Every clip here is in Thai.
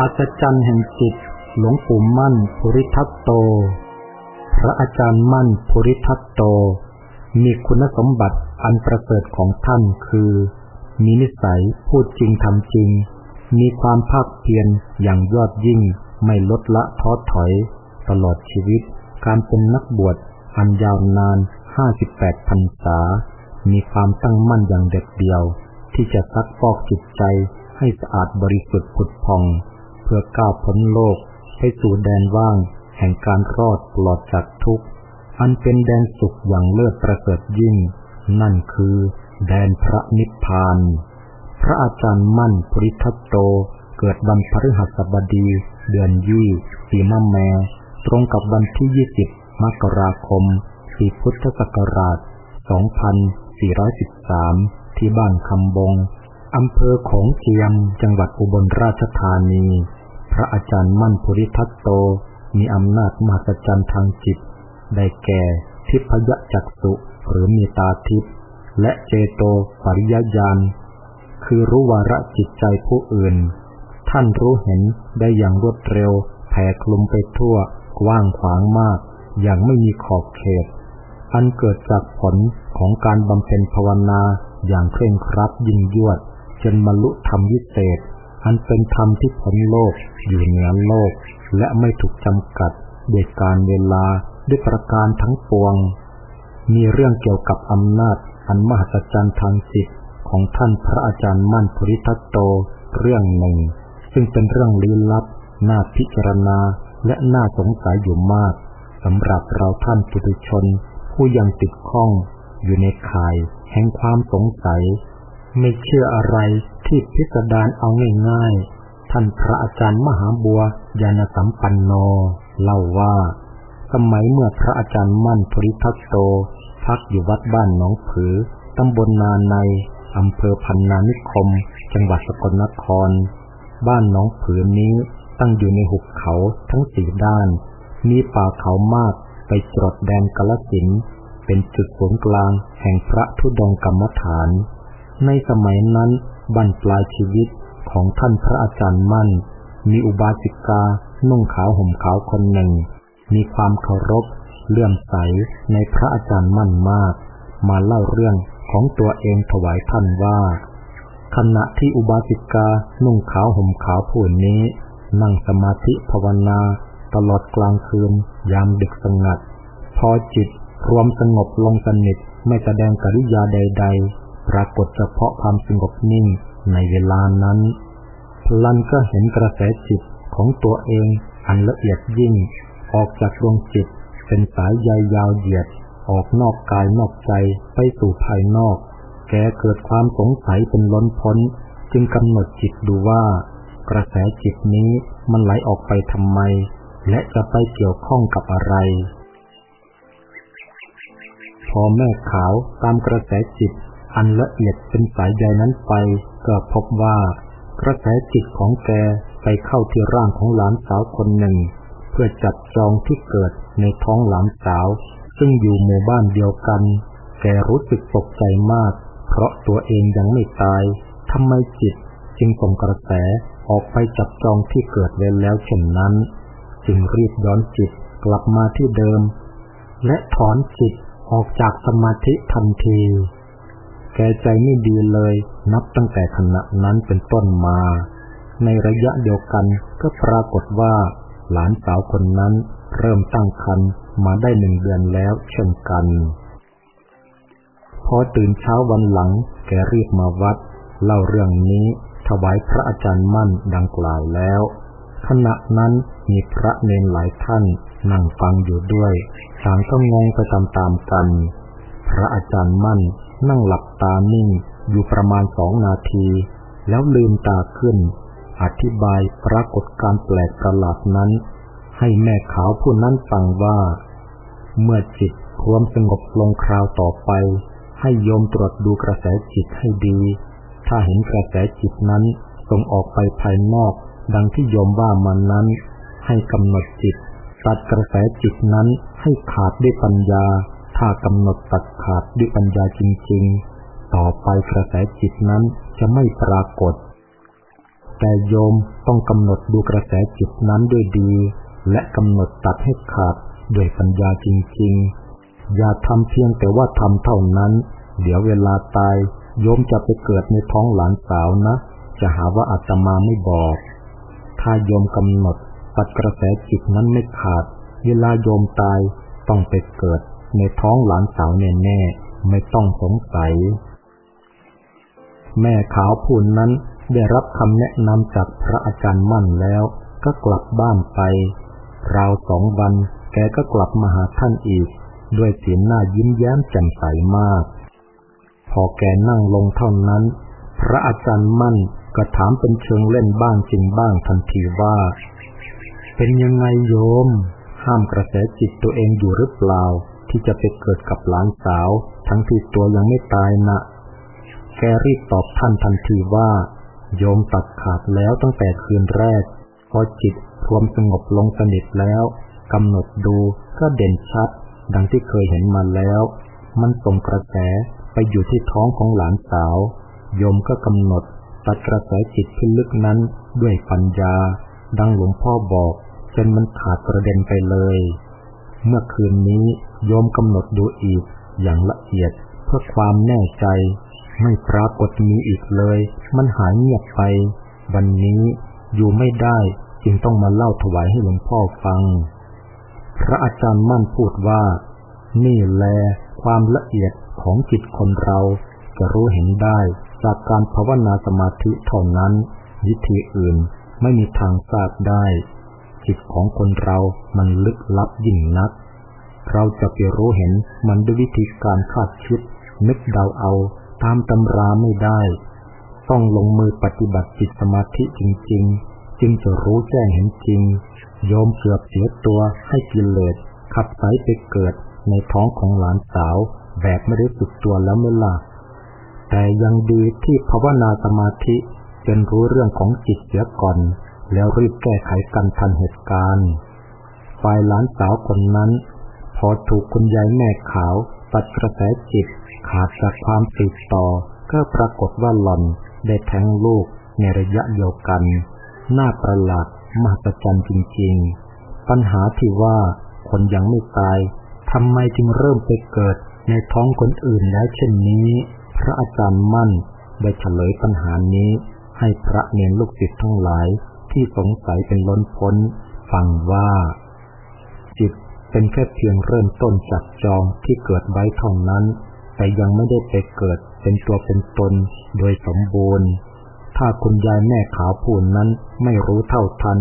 อัศจรรย์แห่งจิต หลวงปู่มั่นภูริทัตโต พระอาจารย์มั่นภูริทัตโต มีคุณสมบัติอันประเสริฐของท่านคือ มีนิสัยพูดจริงทำจริง มีความภาคเพียรอย่างยอดยิ่งไม่ลดละท้อถอย ตลอดชีวิต การเป็นนักบวชอันยาวนาน 58พรรษา มีความตั้งมั่นอย่างเด็ดเดียว ที่จะซักฟอกจิตใจให้สะอาดบริสุทธิ์ผุดพอง เพื่อก้าวพ้นโลกไปสู่แดนว่าง แห่งการรอดปลอดจากทุกข์ อันเป็นแดนสุขอย่างเลิศประเสริฐยิ่ง นั่นคือ แดนพระนิพพาน พระอาจารย์มั่นปริทัตโต เกิดวันพฤหัสบดี เดือนยี่ปีมะแม ตรงกับวันที่20มกราคมปีพุทธศักราช 2413 ที่บ้านคำบง อำเภอของเจียม จังหวัดอุบลราชธานี พระอาจารย์มั่นภูริทัตโต มีอำนาจมหัศจรรย์ทางจิต ได้แก่ ทิพยจักสุหรือมีตาทิพย์และเจโตปริยญาณคือรู้วาระจิตใจผู้อื่น ท่านรู้เห็นได้อย่างรวดเร็ว แผ่คลุมไปทั่ว กว้างขวางมาก อย่างไม่มีขอบเขต อันเกิดจากผลของการบำเพ็ญภาวนาอย่างเคร่งครัดยิ่งยวด จนบรรลุธรรมวิเศษ อันเป็นธรรมที่พ้นโลก อยู่เหนือโลก และไม่ถูกจำกัดด้วยการเวลาด้วยประการทั้งปวง มีเรื่องเกี่ยวกับอำนาจ อันมหัศจรรย์ทางจิตของท่านพระอาจารย์มั่นภริทัตโตเรื่องหนึ่ง ซึ่งเป็นเรื่องลี้ลับ น่าพิจารณาและน่าสงสัยอยู่มากสำหรับเราท่านปุถุชน ผู้ยังติดข้องอยู่ในข่าย แห่งความสงสัย ไม่เชื่ออะไรที่พิสดารเอาง่ายๆ ท่านพระอาจารย์มหาบัวยานสัมปันโน เล่าว่า สมัยเมื่อพระอาจารย์มั่นภริทัตโต พักอยู่วัดบ้านหนองผือ ตำบลนาใน อำเภอพันนานิคม จังหวัดสกลนคร บ้านหนองผือนี้ตั้งอยู่ในหุบเขาทั้งสี่ด้าน มีป่าเขามากไปจดแดนกาลสินเป็นจุดศูนย์กลางแห่งพระธุดงกรรมฐาน ในสมัยนั้นบั้นปลายชีวิตของท่านพระอาจารย์มั่น มีอุบาสิกานุ่งขาวห่มขาวคนหนึ่ง มีความเคารพเลื่อมใสในพระอาจารย์มั่นมาก มาเล่าเรื่องของตัวเองถวายท่านว่า ขณะที่อุบาสิกานุ่งขาวห่มขาวผู้นี้ นั่งสมาธิภาวนาตลอดกลางคืนยามดึกสงัด พอจิตรวมสงบลงสนิทไม่แสดงกิริยาใด ปรากฏเฉพาะความสงบนิ่งในเวลานั้น พลันก็เห็นกระแสจิตของตัวเองอันละเอียดยิ่ง ออกจากดวงจิตเป็นสายใยยาวเหยียด ออกนอกกายนอกใจไปสู่ภายนอก แกเกิดความสงสัยเป็นล้นพ้น จึงกำหนดจิตดูว่า กระแสจิตนี้มันไหลออกไปทำไม และจะไปเกี่ยวข้องกับอะไร พอแม่ขาวตามกระแสจิต อันละเอียดเป็นสายใยนั้นไป ก็พบว่ากระแสจิตของแกไปเข้าที่ร่างของหลานสาวคนหนึ่ง เพื่อจับจองที่เกิดในท้องหลานสาว ซึ่งอยู่หมู่บ้านเดียวกัน แกรู้สึกตกใจมาก เพราะตัวเองยังไม่ตายทำไมจิตจึงส่งกระแสออกไปจับจองที่เกิดไว้แล้วเช่นนั้น จึงรีบย้อนจิตกลับมาที่เดิม และถอนจิตออกจากสมาธิทันที แกใจไม่ดีเลย นับตั้งแต่ขณะนั้นเป็นต้นมา ในระยะเดียวกันก็ปรากฏว่า หลานสาวคนนั้นเริ่มตั้งครรภ์มาได้หนึ่งเดือนแล้วเช่นกัน พอตื่นเช้าวันหลัง แกรีบมาวัด เล่าเรื่องนี้ถวายพระอาจารย์มั่นดังกล่าวแล้ว ขณะนั้นมีพระเนนหลายท่านนั่งฟังอยู่ด้วย ต่างก็งงไปตามๆกัน พระอาจารย์มั่น นั่งหลับตานิ่งอยู่ประมาณสองนาที แล้วลืมตาขึ้น อธิบายปรากฏการแปลกประหลาดนั้น ให้แม่ขาวผู้นั้นฟังว่า เมื่อจิตรวมสงบลงคราวต่อไป ให้โยมตรวจดูกระแสจิตให้ดี ถ้าเห็นกระแสจิตนั้นส่งออกไปภายนอก ดังที่โยมว่ามันนั้น ให้กำหนดจิตตัดกระแสจิตนั้นให้ขาดด้วยปัญญา ถ้ากำหนดตัดขาดด้วยปัญญาจริง ๆ ต่อไปกระแสจิตนั้นจะไม่ปรากฏ แต่โยมต้องกำหนดดูกระแสจิตนั้นด้วยดี และกำหนดตัดให้ขาดด้วยปัญญาจริง ๆ อย่าทำเพียงแต่ว่าทำเท่านั้น เดี๋ยวเวลาตายโยมจะไปเกิดในท้องหลานสาวนะ จะหาว่าอาตมาไม่บอก ถ้าโยมกำหนดตัดกระแสจิตนั้นไม่ขาด เวลาโยมตายต้องไปเกิด ในท้องหลานสาวแน่ๆไม่ต้องสงสัย แม่ขาวพูนนั้นได้รับคำแนะนำจากพระอาจารย์มั่นแล้ว ก็กลับบ้านไป ราวสองวันแกก็กลับมาหาท่านอีก ด้วยสีหน้ายิ้มแย้มแจ่มใสมาก พอแกนั่งลงเท่านั้น พระอาจารย์มั่นก็ถามเป็นเชิงเล่นบ้างจริงบ้างทันทีว่า เป็นยังไงโยม ห้ามกระแสจิตตัวเองอยู่หรือเปล่า ที่จะไปเกิดกับหลานสาว ทั้งที่ตัวยังไม่ตายนะ แกรีบตอบท่านทันทีว่า โยมตัดขาดแล้วตั้งแต่คืนแรก พอจิตรวมสงบลงสนิทแล้วกำหนดดูก็เด่นชัด ดังที่เคยเห็นมาแล้ว มันส่งกระแสไปอยู่ที่ท้องของหลานสาว โยมก็กำหนดตัดกระแสจิตที่ลึกนั้นด้วยปัญญา ดังหลวงพ่อบอกจนมันขาดกระเด็นไปเลย เมื่อคืนนี้ โยมกำหนดดูอีกอย่างละเอียดเพื่อความแน่ใจ ไม่ปรากฏมีอีกเลย มันหายเงียบไป วันนี้อยู่ไม่ได้จึงต้องมาเล่าถวายให้หลวงพ่อฟัง พระอาจารย์มั่นพูดว่า นี่แลความละเอียดของจิตคนเราจะรู้เห็นได้จากการภาวนาสมาธิเท่านั้น วิธีอื่นไม่มีทางทราบได้ จิตของคนเรามันลึกลับยิ่งนัก เราจะไปรู้เห็นมันด้วยวิธีการคาดคิด นึกเดาเอา ตามตำราไม่ได้ ต้องลงมือปฏิบัติจิตสมาธิจริง ๆ จึงจะรู้แจ้งเห็นจริง โยมเกือบเสียตัวให้กิเลสขับไสไปเกิดในท้องของหลานสาว แบบไม่ได้สึกตัวแล้วไม่ล่ะแต่ยังดีที่ภาวนาสมาธิจนรู้เรื่องของจิตเสียก่อน แล้วรีบแก้ไขกันทันเหตุการณ์ฝ่ายหลานสาวคนนั้น พอถูกคุณยายแม่ขาว ตัดกระแสจิต ขาดจากความติดต่อ ก็ปรากฏว่าหล่อนได้แท้งลูกในระยะเดียวกัน น่าประหลาดมหัศจรรย์จริง ๆ ปัญหาที่ว่าคนยังไม่ตายทำไมจึงเริ่มไปเกิดในท้องคนอื่นแล้วเช่นนี้ พระอาจารย์มั่นได้เฉลยปัญหานี้ ให้พระเนรลูกศิษย์ทั้งหลายที่สงสัยเป็นล้นพ้น ฟังว่า จิต เป็นแค่เพียงเริ่มต้นจับจองที่เกิดไว้เท่านั้น แต่ยังไม่ได้ไปเกิดเป็นตัวเป็นตนโดยสมบูรณ์ ถ้าคุณยายแม่ขาวผู้นั้นไม่รู้เท่าทัน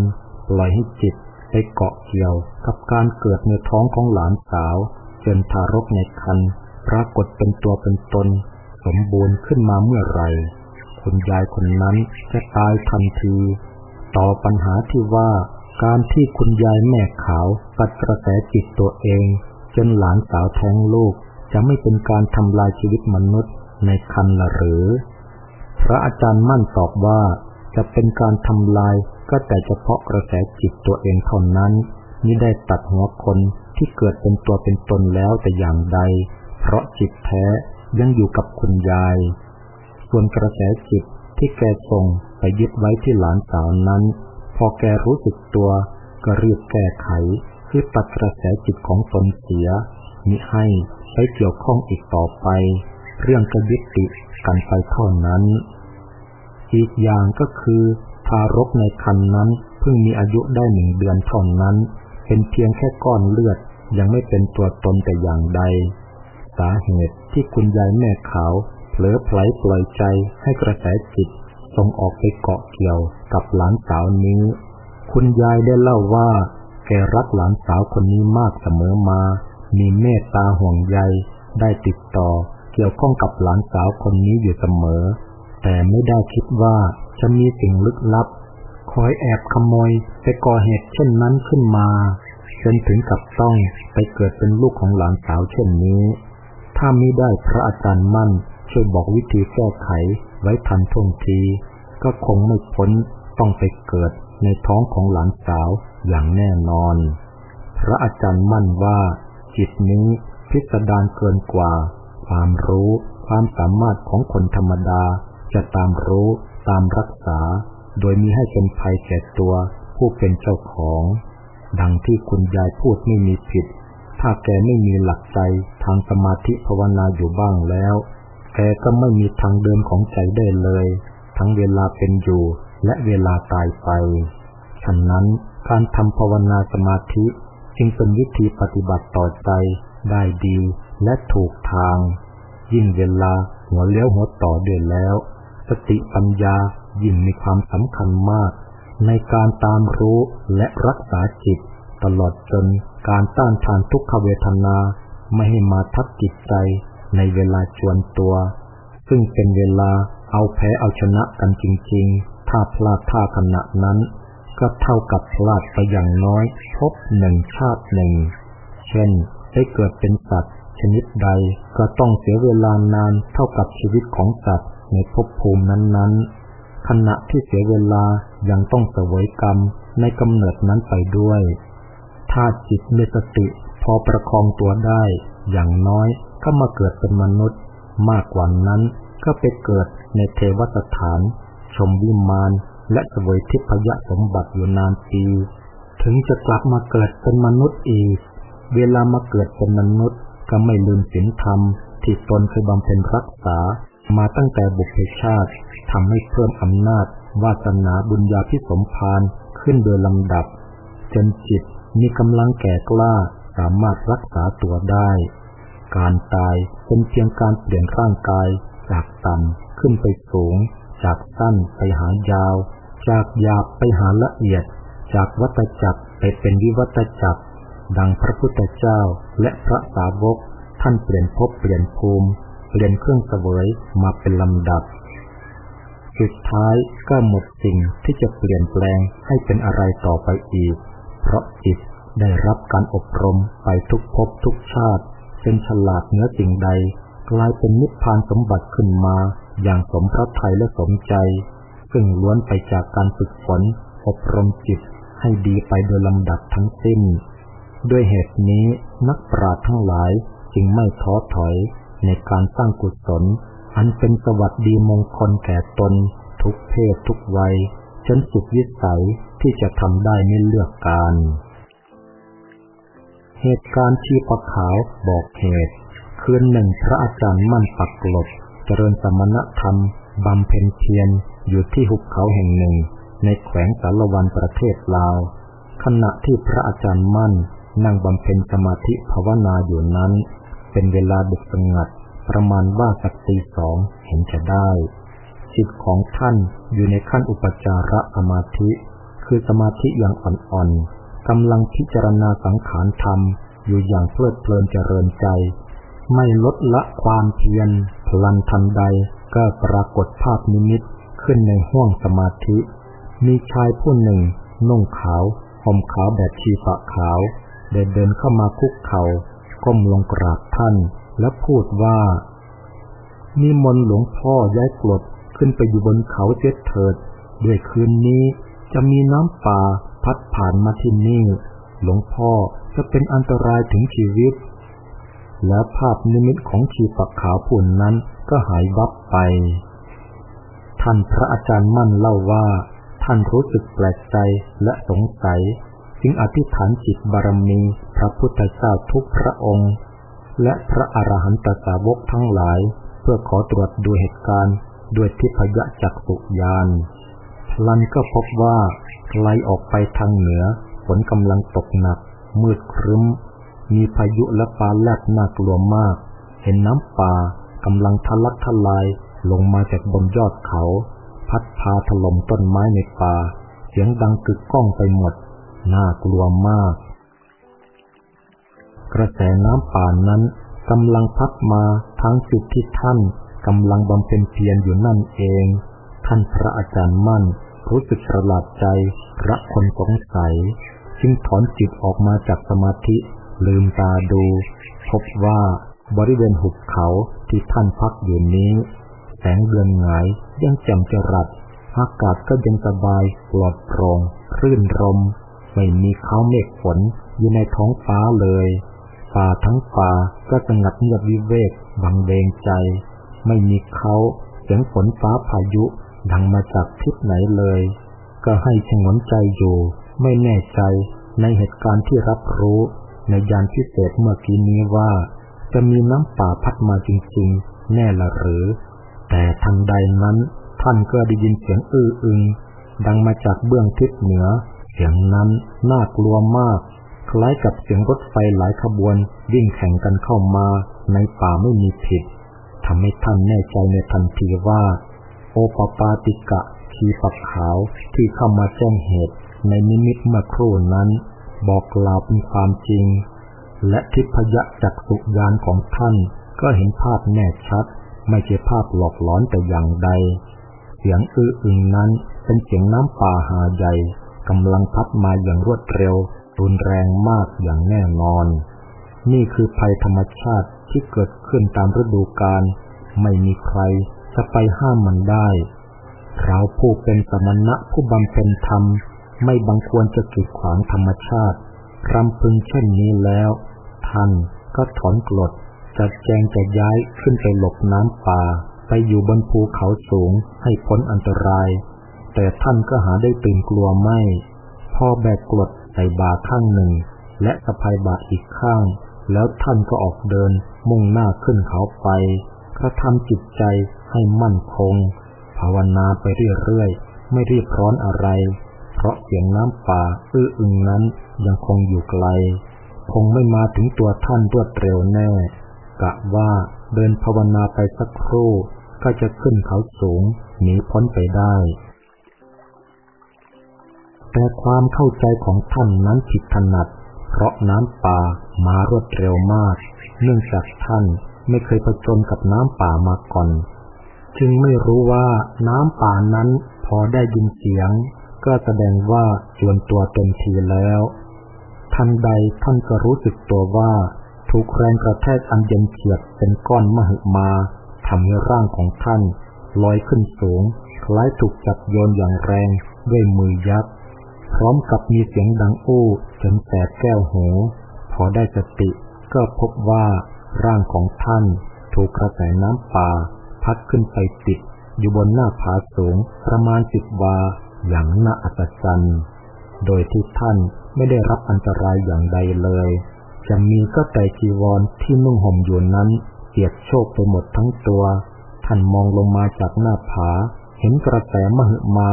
ปล่อยให้จิตไปเกาะเกี่ยว กับการเกิดในท้องของหลานสาว จนทารกในครรภ์ปรากฏเป็นตัวเป็นตน สมบูรณ์ขึ้นมาเมื่อไรคุณยายคนนั้นจะตายทันที ต่อปัญหาที่ว่า การที่คุณยายแม่ขาวตัดกระแสจิตตัวเอง จนหลานสาวแท้งลูก จะไม่เป็นการทำลายชีวิตมนุษย์ในคันละหรือ พระอาจารย์มั่นตอบว่า จะเป็นการทำลายก็แต่เฉพาะกระแสจิตตัวเองเท่านั้นมิได้ตัดหัวคนที่เกิดเป็นตัวเป็นตนแล้วแต่อย่างใด เพราะจิตแท้ยังอยู่กับคุณยาย ส่วนกระแสจิตที่แกส่งไปยึดไว้ที่หลานสาวนั้น พอแกรู้สึกตัวก็รีบแก้ไขคือตัดกระแสจิตของตนเสียมิให้ไปเกี่ยวข้องอีกต่อไป เรื่องก็ยุติกันไปเท่านั้น อีกอย่างก็คือ ทารกในคันนั้นเพิ่งมีอายุได้หนึ่งเดือนเท่านั้น เป็นเพียงแค่ก้อนเลือดยังไม่เป็นตัวตนแต่อย่างใด สาเหตุที่คุณยายแม่ขาวเผลอไผลปล่อยใจให้กระแสจิต ส่งออกไปเกาะเกี่ยวกับหลานสาวนี้ คุณยายได้เล่าว่า แกรักหลานสาวคนนี้มากเสมอมา มีเมตตาห่วงใย ได้ติดต่อเกี่ยวข้องกับหลานสาวคนนี้อยู่เสมอ แต่ไม่ได้คิดว่าจะมีสิ่งลึกลับ คอยแอบขโมยไปก่อเหตุเช่นนั้นขึ้นมาจนถึงกับต้องไปเกิดเป็นลูกของหลานสาวเช่นนี้ ถ้ามิได้พระอาจารย์มั่น ช่วยบอกวิธีแก้ไขไว้ทันท่วงที ก็คงไม่พ้นต้องไปเกิดในท้องของหลานสาวอย่างแน่นอน พระอาจารย์มั่นว่า จิตนี้พิสดารเกินกว่า ความรู้ความสามารถของคนธรรมดา จะตามรู้ตามรักษา โดยมีให้เป็นภัยแก่ตัวผู้เป็นเจ้าของ ดังที่คุณยายพูดไม่มีผิด ถ้าแกไม่มีหลักใจทางสมาธิภาวนาอยู่บ้างแล้ว แกก็ไม่มีทางเดินของใจได้เลย ทั้งเวลาเป็นอยู่และเวลาตายไป ฉะนั้นการทำภาวนาสมาธิจึงเป็นวิธีปฏิบัติต่อใจได้ดีและถูกทาง ยิ่งเวลาหัวเลี้ยวหัวต่อเดือนแล้ว สติปัญญายิ่งมีความสำคัญมาก ในการตามรู้และรักษาจิต ตลอดจนการต้านทานทุกขเวทนาไม่ให้มาทับจิตใจ ในเวลาจวนตัว ซึ่งเป็นเวลาเอาแพ้เอาชนะกันจริงๆ ถ้าพลาดท่าขณะนั้น ก็เท่ากับพลาดไปอย่างน้อย พบหนึ่งชาติหนึ่ง เช่น ได้เกิดเป็นสัตว์ ชนิดใดก็ต้องเสียเวลานานเท่ากับชีวิตของสัตว์ในภพภูมินั้นๆ ขณะที่เสียเวลายังต้องเสวยกรรมในกำเนิดนั้นไปด้วย ถ้าจิตมีสติพอประคองตัวได้ อย่างน้อย ก็มาเกิดเป็นมนุษย์ มากกว่านั้นก็ไปเกิดในเทวสถาน ชมวิมานและสวยทิพยสมบัติอยู่นานปี ถึงจะกลับมาเกิดเป็นมนุษย์อีก เวลามาเกิดเป็นมนุษย์ ก็ไม่ลืมศีลธรรม ที่ตนเคยบำเพ็ญรักษา มาตั้งแต่บุพชาติทำให้เพิ่มอำนาจ วาสนาบุญญาพิสมพานขึ้นโดยลำดับ จนจิตมีกำลังแก่กล้าสามารถรักษาตัวได้ การตายเป็นเพียงการเปลี่ยนร่างกายจากต่ำขึ้นไปสูง จากสั้นไปหายาว จากหยาบไปหาละเอียด จากวัตจักรไปเป็นวิวัตจักร ดังพระพุทธเจ้าและพระสาวก ท่านเปลี่ยนภพเปลี่ยนภูมิ เปลี่ยนเครื่องเสวยมาเป็นลำดับ สุดท้ายก็หมดสิ่งที่จะเปลี่ยนแปลงให้เป็นอะไรต่อไปอีก เพราะจิตได้รับการอบรมไปทุกภพทุกชาติ จนฉลาดเนื้อสิ่งใด กลายเป็นนิพพานสมบัติขึ้นมา อย่างสมพระทัยและสมใจ ซึ่งล้วนไปจากการฝึกฝนอบรมจิตให้ดีไปโดยลำดับทั้งสิ้น ด้วยเหตุนี้นักปราชญ์ทั้งหลายจึงไม่ท้อถอยในการสร้างกุศล อันเป็นสวัสดีมงคลแก่ตน ทุกเพศทุกวัยจนสุดวิสัยที่จะทำได้ไม่เลือกการ เหตุการณ์ชีปะขาวบอกเหตุ คืนหนึ่งพระอาจารย์มั่นปักกลบ เจริญสมณธรรม บำเพ็ญเพียรอยู่ที่หุบเขาแห่งหนึ่ง ในแขวงสารวันประเทศลาว ขณะที่พระอาจารย์มั่น นั่งบำเพ็ญสมาธิภาวนาอยู่นั้น เป็นเวลาดึกสงัด ประมาณว่าสักตีสองเห็นจะได้จิตของท่านอยู่ในขั้นอุปจาระสมาธิ คือสมาธิอย่างอ่อนๆ กำลังพิจารณาสังขารธรรมอยู่อย่างเพลิดเพลินเจริญใจ ไม่ลดละความเพียรพลันทันใดก็ปรากฏภาพนิมิตขึ้นในห้วงสมาธิ มีชายผู้หนึ่ง นุ่งขาวห่มขาวแบบชีฝะขาวเดินเดินเข้ามาคุกเขา่าก้มลงกราบท่านและพูดว่ามีมนหลวงพ่อย้ายกลดขึ้นไปอยู่บนเขาเจ็ดเถิด ด้วยคืนนี้จะมีน้ำป่า พัดผ่านมาที่นี่ หลวงพ่อจะเป็นอันตรายถึงชีวิต แล้วภาพนิมิตของชีปักขาวผุ่นนั้นก็หายวับไป ท่านพระอาจารย์มั่นเล่าว่า ท่านรู้สึกแปลกใจและสงสัย จึงอธิษฐานจิตบารมีพระพุทธเจ้าทุกพระองค์ และพระอรหันตสาวกทั้งหลาย เพื่อขอตรวจดูเหตุการณ์ด้วยทิพยจักสุยานพลันก็พบว่า ไกลออกไปทางเหนือ ฝนกำลังตกหนัก มืดครึ้ม มีพายุและฟ้าแลบน่ากลัวมาก เห็นน้ำป่ากำลังทะลักทลายลงมาจากบนยอดเขา พัดพาถล่มต้นไม้ในป่า เสียงดังกึกก้องไปหมด น่ากลัวมาก กระแสน้ำป่านั้นกำลังพัดมาทั้งจุดที่ท่านกำลังบำเพ็ญเพียรอยู่นั่นเอง ท่านพระอาจารย์มั่น รู้สึกประหลาดใจระคนสงสัย จึงถอนจิตออกมาจากสมาธิ ลืมตาดู พบว่าบริเวณหุบเขาที่ท่านพักอยู่นี้ แสงเดือนหงายยังแจ่มจรัสอากาศก็เย็นสบายปลอดโปร่งคลื่นลม ไม่มีเขาเมฆฝนอยู่ในท้องฟ้าเลยป่าทั้งป่าก็สงัดเงียบวิเวกบังเบงใจ ไม่มีเขาเสียงฝนฟ้าพายุ ดังมาจากทิศไหนเลย ก็ให้ชงนใจอยู่ ไม่แน่ใจในเหตุการณ์ที่รับรู้ ในยานพิเศษเมื่อกี้นี้ว่า จะมีน้ำป่าพัดมาจริงๆ แน่ละหรือ แต่ทันใดนั้นท่านก็ได้ยินเสียงอื้ออึง ดังมาจากเบื้องทิศเหนือ เสียงนั้นน่ากลัวมาก คล้ายกับเสียงรถไฟหลายขบวนวิ่งแข่งกันเข้ามา ในป่าไม่มีผิดทำให้ท่านแน่ใจในทันทีว่า โอปปาติกะขีปักขาวที่เข้ามาแจ้งเหตุในนิมิตเมื่อครู่นั้น บอกกล่าวเป็นความจริง และทิพยจักสุยานของท่านก็เห็นภาพแน่ชัด ไม่ใช่ภาพหลอกหลอนแต่อย่างใด เสียงอื้ออึงนั้นเป็นเสียงน้ำป่าหาใหญ่กำลังพัดมาอย่างรวดเร็ว รุนแรงมากอย่างแน่นอน นี่คือภัยธรรมชาติที่เกิดขึ้นตามฤดูกาลไม่มีใคร จะไปห้ามมันได้ เราผู้เป็นสมณะผู้บำเพ็ญธรรม ไม่บังควรจะกีดขวางธรรมชาติรำพึงเช่นนี้แล้ว ท่านก็ถอนกรดจัดแจงจะย้ายขึ้นไปหลบน้ำป่า ไปอยู่บนภูเขาสูงให้พ้นอันตราย แต่ท่านก็หาได้ตื่นกลัวไม่ พ่อแบกกรดใส่บาข้างหนึ่ง และสะพายบาอีกข้าง แล้วท่านก็ออกเดินมุ่งหน้าขึ้นเขาไปกระทำจิตใจ ให้มั่นคง ภาวนาไปเรื่อยๆ ไม่รีบร้อนอะไร เพราะเสียงน้ำป่าอื้ออึงนั้นยังคงอยู่ไกล คงไม่มาถึงตัวท่านรวดเร็วแน่ กะว่าเดินภาวนาไปสักครู่ ก็จะขึ้นเขาสูงหนีพ้นไปได้ แต่ความเข้าใจของท่านนั้นผิดถนัด เพราะน้ำป่ามารวดเร็วมาก เนื่องจากท่านไม่เคยผจญกับน้ำป่ามาก่อน จึงไม่รู้ว่าน้ำป่านั้นพอได้ยินเสียง ก็แสดงว่าจวนตัวเต็มทีแล้ว ทันใดท่านก็รู้สึกตัวว่า ถูกแรงกระแทกอันเย็นเฉียบเป็นก้อนมหึมาทำให้ร่างของท่านลอยขึ้นสูง คล้ายถูกจับโยนอย่างแรงด้วยมือยักษ์พร้อมกับมีเสียงดังอู้จนแสบแก้วหูพอได้สติก็พบว่าร่างของท่านถูกกระแสน้ำป่า พัดขึ้นไปติด อยู่บนหน้าผาสูงประมาณสิบวา อย่างน่าอัศจรรย์โดยที่ท่านไม่ได้รับอันตรายอย่างใดเลย จะมีก็แต่จีวรที่นุ่งห่มอยู่นั้นเปียกโชกไปหมดทั้งตัว ท่านมองลงมาจากหน้าผา เห็นกระแสมหึมา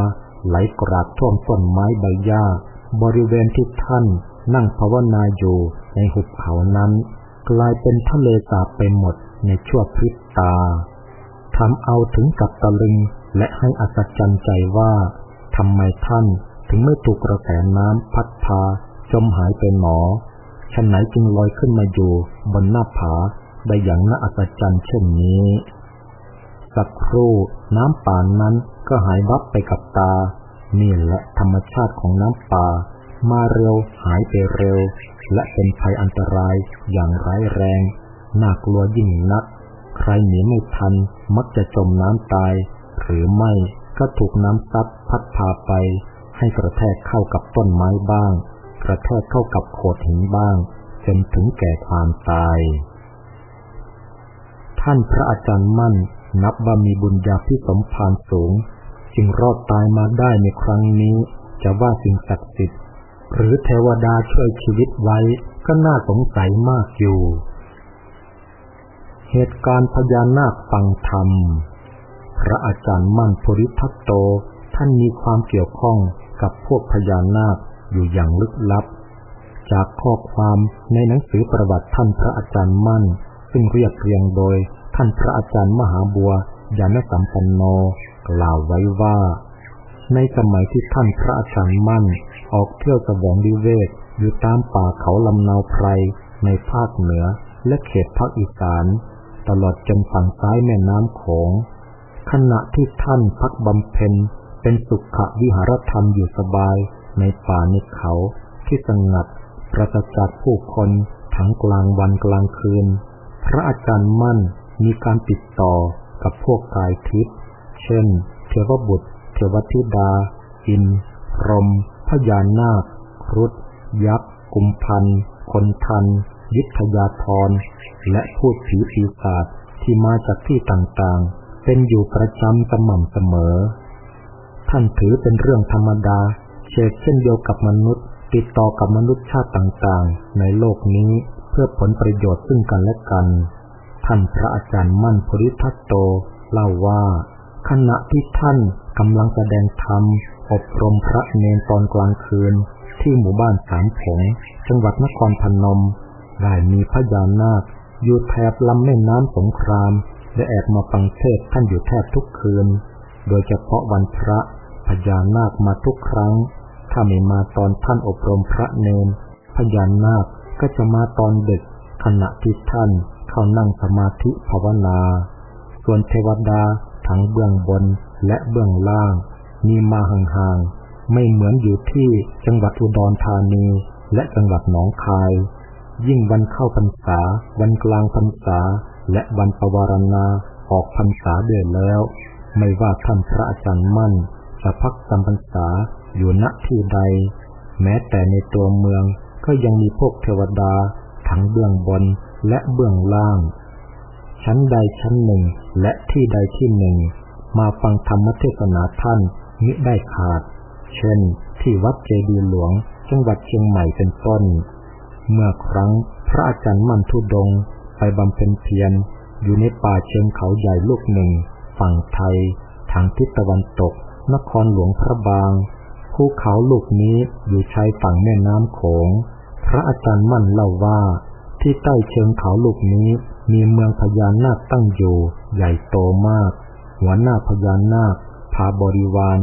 ไหลกราดท่วมต้นไม้ใบหญ้า บริเวณที่ท่านนั่งภาวนาอยู่ในหุบเขานั้น กลายเป็นทะเลสาบไปหมดในชั่วพริบตา ทำเอาถึงกับตะลึงและให้อัศจรรย์ใจว่าทำไมท่านถึงไม่ถูกกระแสน้ำพัดพาจมหายไปหนอฉันไหนจึงลอยขึ้นมาอยู่บนหน้าผาได้อย่างน่าอัศจรรย์เช่นนี้ สักครู่น้ำป่านนั้นก็หายวับไปกับตา นี่แหละธรรมชาติของน้ำป่า มาเร็วหายไปเร็ว และเป็นภัยอันตรายอย่างร้ายแรง น่ากลัวยิ่งนัก ใครหนีไม่ทันมักจะจมน้ำตาย หรือไม่ก็ถูกน้ำซัดพัดพาไป ให้กระแทกเข้ากับต้นไม้บ้าง กระแทกเข้ากับโขดหินบ้าง จนถึงแก่ความตาย ท่านพระอาจารย์มั่นนับว่ามีบุญญาพิสมภารสูง จึงรอดตายมาได้ในครั้งนี้ จะว่าสิ่งศักดิ์สิทธิ์หรือเทวดาช่วยชีวิตไว้ก็น่าสงสัยมากอยู่ เหตุการณ์พญานาคฟังธรรม พระอาจารย์มั่นภริทัตโตท่านมีความเกี่ยวข้องกับพวกพญานาคอยู่อย่างลึกลับ จากข้อความในหนังสือประวัติท่านพระอาจารย์มั่น ซึ่งเรียบเรียงโดยท่านพระอาจารย์มหาบัวยานสัมปันโนกล่าวไว้ว่า ในสมัยที่ท่านพระอาจารย์มั่น ออกเที่ยวแสวงดิเวกอยู่ตามป่าเขาลำนาวไพรในภาคเหนือและเขตภาคอีสาน ตลอดจนฝั่งซ้ายแม่น้ำโขง ขณะที่ท่านพักบำเพ็ญเป็นสุขวิหารธรรมอยู่สบายในป่าในเขาที่สงัดประจากผู้คนทั้งกลางวันกลางคืน พระอาจารย์มั่นมีการติดต่อกับพวกกายทิพย์เช่น เทวบุตร เทวธิดา อินพรมพญานาคครุฑยักษ์ กุมพันคนทัน ยิทยาธรและพูดผีปีศาจที่มาจากที่ต่างๆ เป็นอยู่ประจำสม่ำเสมอ ท่านถือเป็นเรื่องธรรมดา เช่นเช่นเดียวกับมนุษย์ ติดต่อกับมนุษย์ชาติต่างๆ ในโลกนี้เพื่อผลประโยชน์ซึ่งกันและกัน ท่านพระอาจารย์มั่นภริทัตโต เล่าว่า ขณะที่ท่านกำลังแสดงธรรม อบรมพระเนนตอนกลางคืน ที่หมู่บ้านสามผงจังหวัดนครพนม ได้มีพญานาคอยู่แถบลำแม่น้ำสงครามและแอบมาฟังเทศท่านอยู่แทบทุกคืน โดยเฉพาะวันพระพญานาคมาทุกครั้ง ถ้าไม่มาตอนท่านอบรมพระเนนพญานาคก็จะมาตอนดึกขณะที่ท่านเข้านั่งสมาธิภาวนา ส่วนเทวดาทั้งเบื้องบนและเบื้องล่าง มีมาห่างๆ ไม่เหมือนอยู่ที่จังหวัดอุดรธานีและจังหวัดหนองคาย ยิ่งวันเข้าพรรษา วันกลางพรรษา และวันปวารณาออกพรรษาเดือนแล้ว ไม่ว่าท่านพระอาจารย์มั่นจะพักจำพรรษาอยู่ณที่ใด แม้แต่ในตัวเมืองก็ยังมีพวกเทวดาทั้งเบื้องบนและเบื้องล่าง ชั้นใดชั้นหนึ่งและที่ใดที่หนึ่ง มาฟังธรรมเทศนาท่านมิได้ขาด เช่น ที่วัดเจดีหลวงจังหวัดเชียงใหม่เป็นต้น เมื่อครั้งพระอาจารย์มั่นทุดงไปบำเพ็ญเพียรอยู่ในป่าเชิงเขาใหญ่ลูกหนึ่ง ฝั่งไทย ทางทิศตะวันตก นครหลวงพระบางภูเขาลูกนี้อยู่ชายฝั่งแม่น้ำโขง พระอาจารย์มั่นเล่าว่า ที่ใต้เชิงเขาลูกนี้มีเมืองพญานาคตั้งอยู่ ใหญ่โตมาก หัวหน้าพญานาคพาบริวาร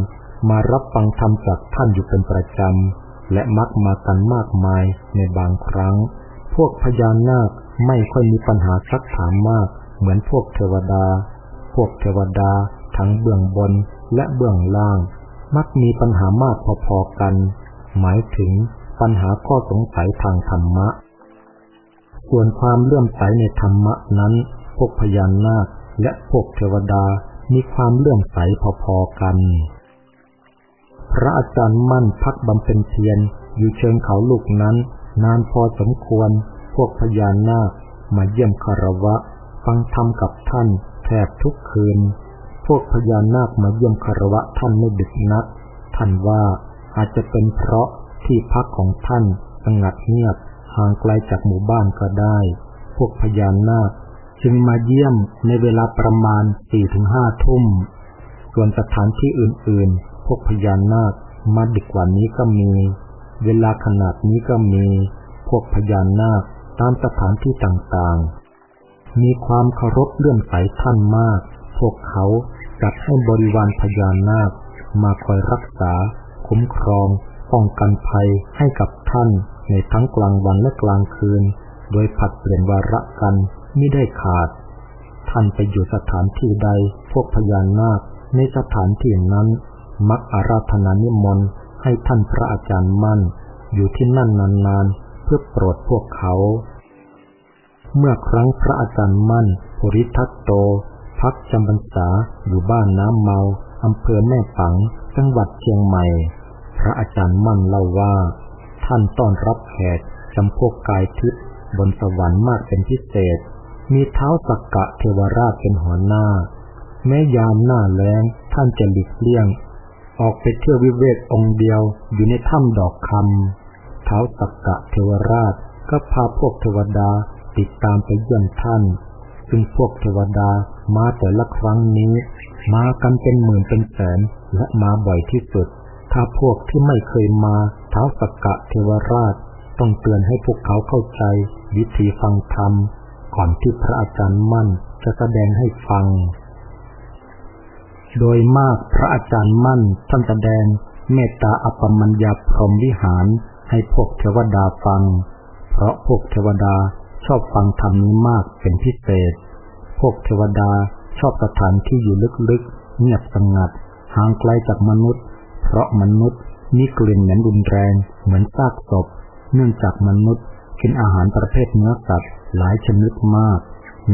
มารับฟังธรรมจากท่านอยู่เป็นประจำ และมักมากันมากมายในบางครั้ง พวกพญานาคไม่ค่อยมีปัญหาซักถามมาก เหมือนพวกเทวดา พวกเทวดาทั้งเบื้องบนและเบื้องล่าง มักมีปัญหามากพอๆกัน หมายถึงปัญหาข้อสงสัยทางธรรมะ ส่วนความเลื่อมใสในธรรมะนั้น พวกพญานาคและพวกเทวดามีความเลื่อมใสพอๆกัน พระอาจารย์มั่นพักบำเพ็ญเพียรอยู่เชิงเขาลูกนั้น นานพอสมควร พวกพญานาคมาเยี่ยมคารวะ ฟังธรรมกับท่านแทบทุกคืน พวกพญานาคมาเยี่ยมคารวะท่านไม่ดึกนัก ท่านว่าอาจจะเป็นเพราะที่พักของท่านสงัดเงียบห่างไกลจากหมู่บ้านก็ได้ พวกพญานาคจึงมาเยี่ยมในเวลาประมาณสี่ถึงห้าทุ่ม ส่วนสถานที่อื่น วกพญานาคมาดึกกว่านี้ก็มี เวลาขนาดนี้ก็มี พวกพญานาคตามสถานที่ต่างๆ มีความเคารพเลื่อมใสท่านมาก พวกเขาจัดให้บริวารพญานาค มาคอยรักษา คุ้มครอง ป้องกันภัยให้กับท่านในทั้งกลางวันและกลางคืน โดยผัดเปลี่ยนวาระกันไม่ได้ขาด ท่านไปอยู่สถานที่ใด พวกพญานาคในสถานที่นั้น มักอาราธนานิมนต์ให้ท่านพระอาจารย์มั่น อยู่ที่นั่นนานๆ เพื่อโปรดพวกเขา เมื่อครั้งพระอาจารย์มั่นภูริทัตโต พักจำพรรษาอยู่บ้านน้ำเมาอำเภอแม่ปัง จังหวัดเชียงใหม่ พระอาจารย์มั่นเล่าว่า ท่านต้อนรับแขกจำพวกกายทิพย์บนสวรรค์มากเป็นพิเศษ มีเท้าสักกะเทวราชเป็นหัวหน้า แม้ยามหน้าแล้งท่านจะหลีกเลี่ยง ออกไปเที่ยววิเวกองค์เดียวอยู่ในถ้ำดอกคำเท้าสักกะเทวราชก็พาพวกเทวดาติดตามไปเยี่ยมท่าน ซึ่งพวกเทวดามาแต่ละครั้งนี้ มากันเป็นหมื่นเป็นแสนและมาบ่อยที่สุด ถ้าพวกที่ไม่เคยมาเท้าสกกะเทวราช ต้องเตือนให้พวกเขาเข้าใจ วิธีฟังธรรม ก่อนที่พระอาจารย์มั่นจะแสดงให้ฟัง โดยมากพระอาจารย์มั่นท่านแสดงเมตตาอัปมัญญาพรหมวิหารให้พวกเทวดาฟัง เพราะพวกเทวดาชอบฟังธรรมนี้มากเป็นพิเศษ พวกเทวดาชอบสถานที่อยู่ลึกๆ เงียบสงัด ห่างไกลจากมนุษย์ เพราะมนุษย์มีกลิ่นเหม็นรุนแรงเหมือนซากศพ เนื่องจากมนุษย์กินอาหารประเภทเนื้อสัตว์หลายชนิดมาก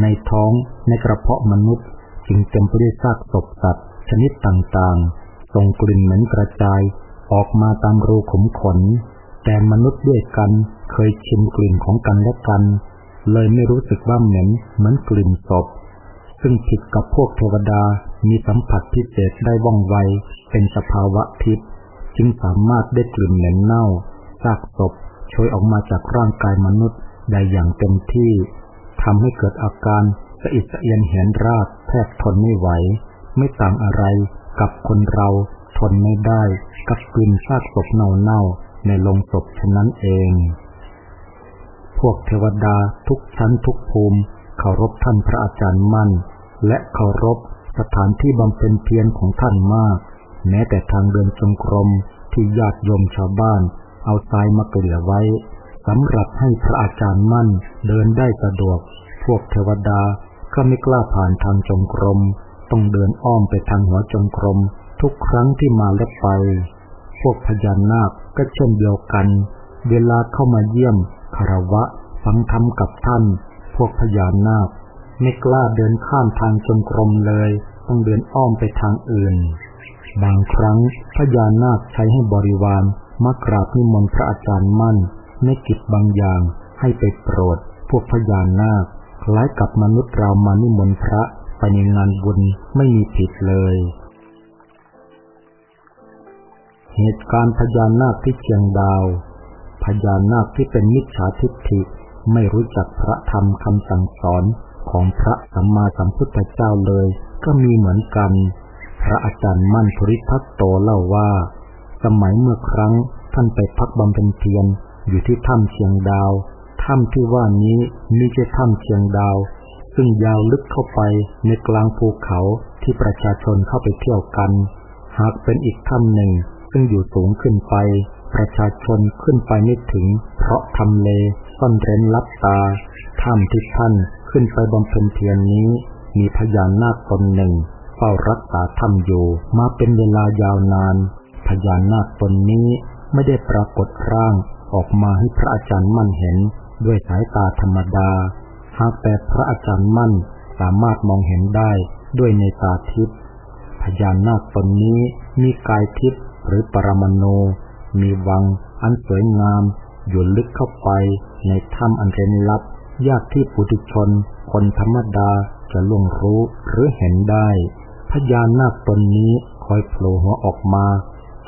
ในท้องในกระเพาะมนุษย์ จึงเต็มไปด้วยซากศพสัตว์ ชนิดต่างๆ ส่งกลิ่นเหม็นกระจายออกมาตามรูขุมขน แต่มนุษย์ด้วยกันเคยชิมกลิ่นของกันและกัน เลยไม่รู้สึกว่าเหม็นเหมือนกลิ่นศพ ซึ่งผิดกับพวกเทวดามีสัมผัสพิเศษได้ว่องไว เป็นสภาวะทิพย์จึงสามารถได้กลิ่นเหม็นเน่าซากศพช่วยออกมาจากร่างกายมนุษย์ได้อย่างเต็มที่ทำให้เกิดอาการ สะอิดสะเอียนเห็นรากแทบทนไม่ไหว ไม่ต่างอะไรกับคนเราทนไม่ได้กับกลิ่นซากศพเน่าๆในลงศพฉะนั้นเอง พวกเทวดาทุกชั้นทุกภูมิเคารพท่านพระอาจารย์มั่น และเคารพสถานที่บำเพ็ญเพียรของท่านมาก แม้แต่ทางเดินจงกรมที่ญาติโยมชาวบ้าน เอาทรายมาเกลี่ยไว้สำหรับให้พระอาจารย์มั่นเดินได้สะดวก พวกเทวดา ก็ไม่กล้าผ่านทางจงกรม ต้องเดินอ้อมไปทางหัวจงกรม ทุกครั้งที่มาและไป พวกพญานาคก็เช่นเดียวกัน เวลาเข้ามาเยี่ยมคารวะฟังธรรมกับท่าน พวกพญานาค ไม่กล้าเดินข้ามทางจงกรมเลย ต้องเดินอ้อมไปทางอื่น บางครั้งพญานาคใช้ให้บริวารมากราบนิมนต์พระอาจารย์มั่นในกิจบางอย่างให้ไปโปรด พวกพญานาค คล้ายกับมนุษย์เรามานิมนต์พระไปในงานบุญไม่มีผิดเลย เหตุการณ์พญานาคที่เชียงดาว พญานาคที่เป็นมิจฉาทิฏฐิไม่รู้จักพระธรรมคำสั่งสอนของพระสัมมาสัมพุทธเจ้าเลย ก็มีเหมือนกัน พระอาจารย์มั่นภริทัตโตเล่าว่า สมัยเมื่อครั้งท่านไปพักบำเพ็ญเพียรอยู่ที่ถ้ำเชียงดาว ถ้ำที่ว่านี้มีใช่ถ้ำเชียงดาว ซึ่งยาวลึกเข้าไปในกลางภูเขาที่ประชาชนเข้าไปเที่ยวกัน หากเป็นอีกถ้ำหนึ่ง ซึ่งอยู่สูงขึ้นไป ประชาชนขึ้นไปไม่ถึง เพราะทำเลซ่อนเร้นลับตาถ้ำที่ท่านขึ้นไปบำเพ็ญเพียรนนี้ มีพญานาคตนหนึ่งเฝ้ารักษาถ้ำอยู่มาเป็นเวลายาวนาน พญานาคตนนี้ไม่ได้ปรากฏร่างออกมาให้พระอาจารย์มั่นเห็น ด้วยสายตาธรรมดา หากแต่พระอาจารย์มั่นสามารถมองเห็นได้ด้วยในตาทิพย์พญานาคตนนี้มีกายทิพย์หรือปรมาณูมีวังอันสวยงามอยู่ลึกเข้าไปในถ้ำอันเร้นลับ ยากที่ปุถุชน คนธรรมดาจะล่วงรู้หรือเห็นได้ พญานาคตนนี้คอยโผล่หัวออกมา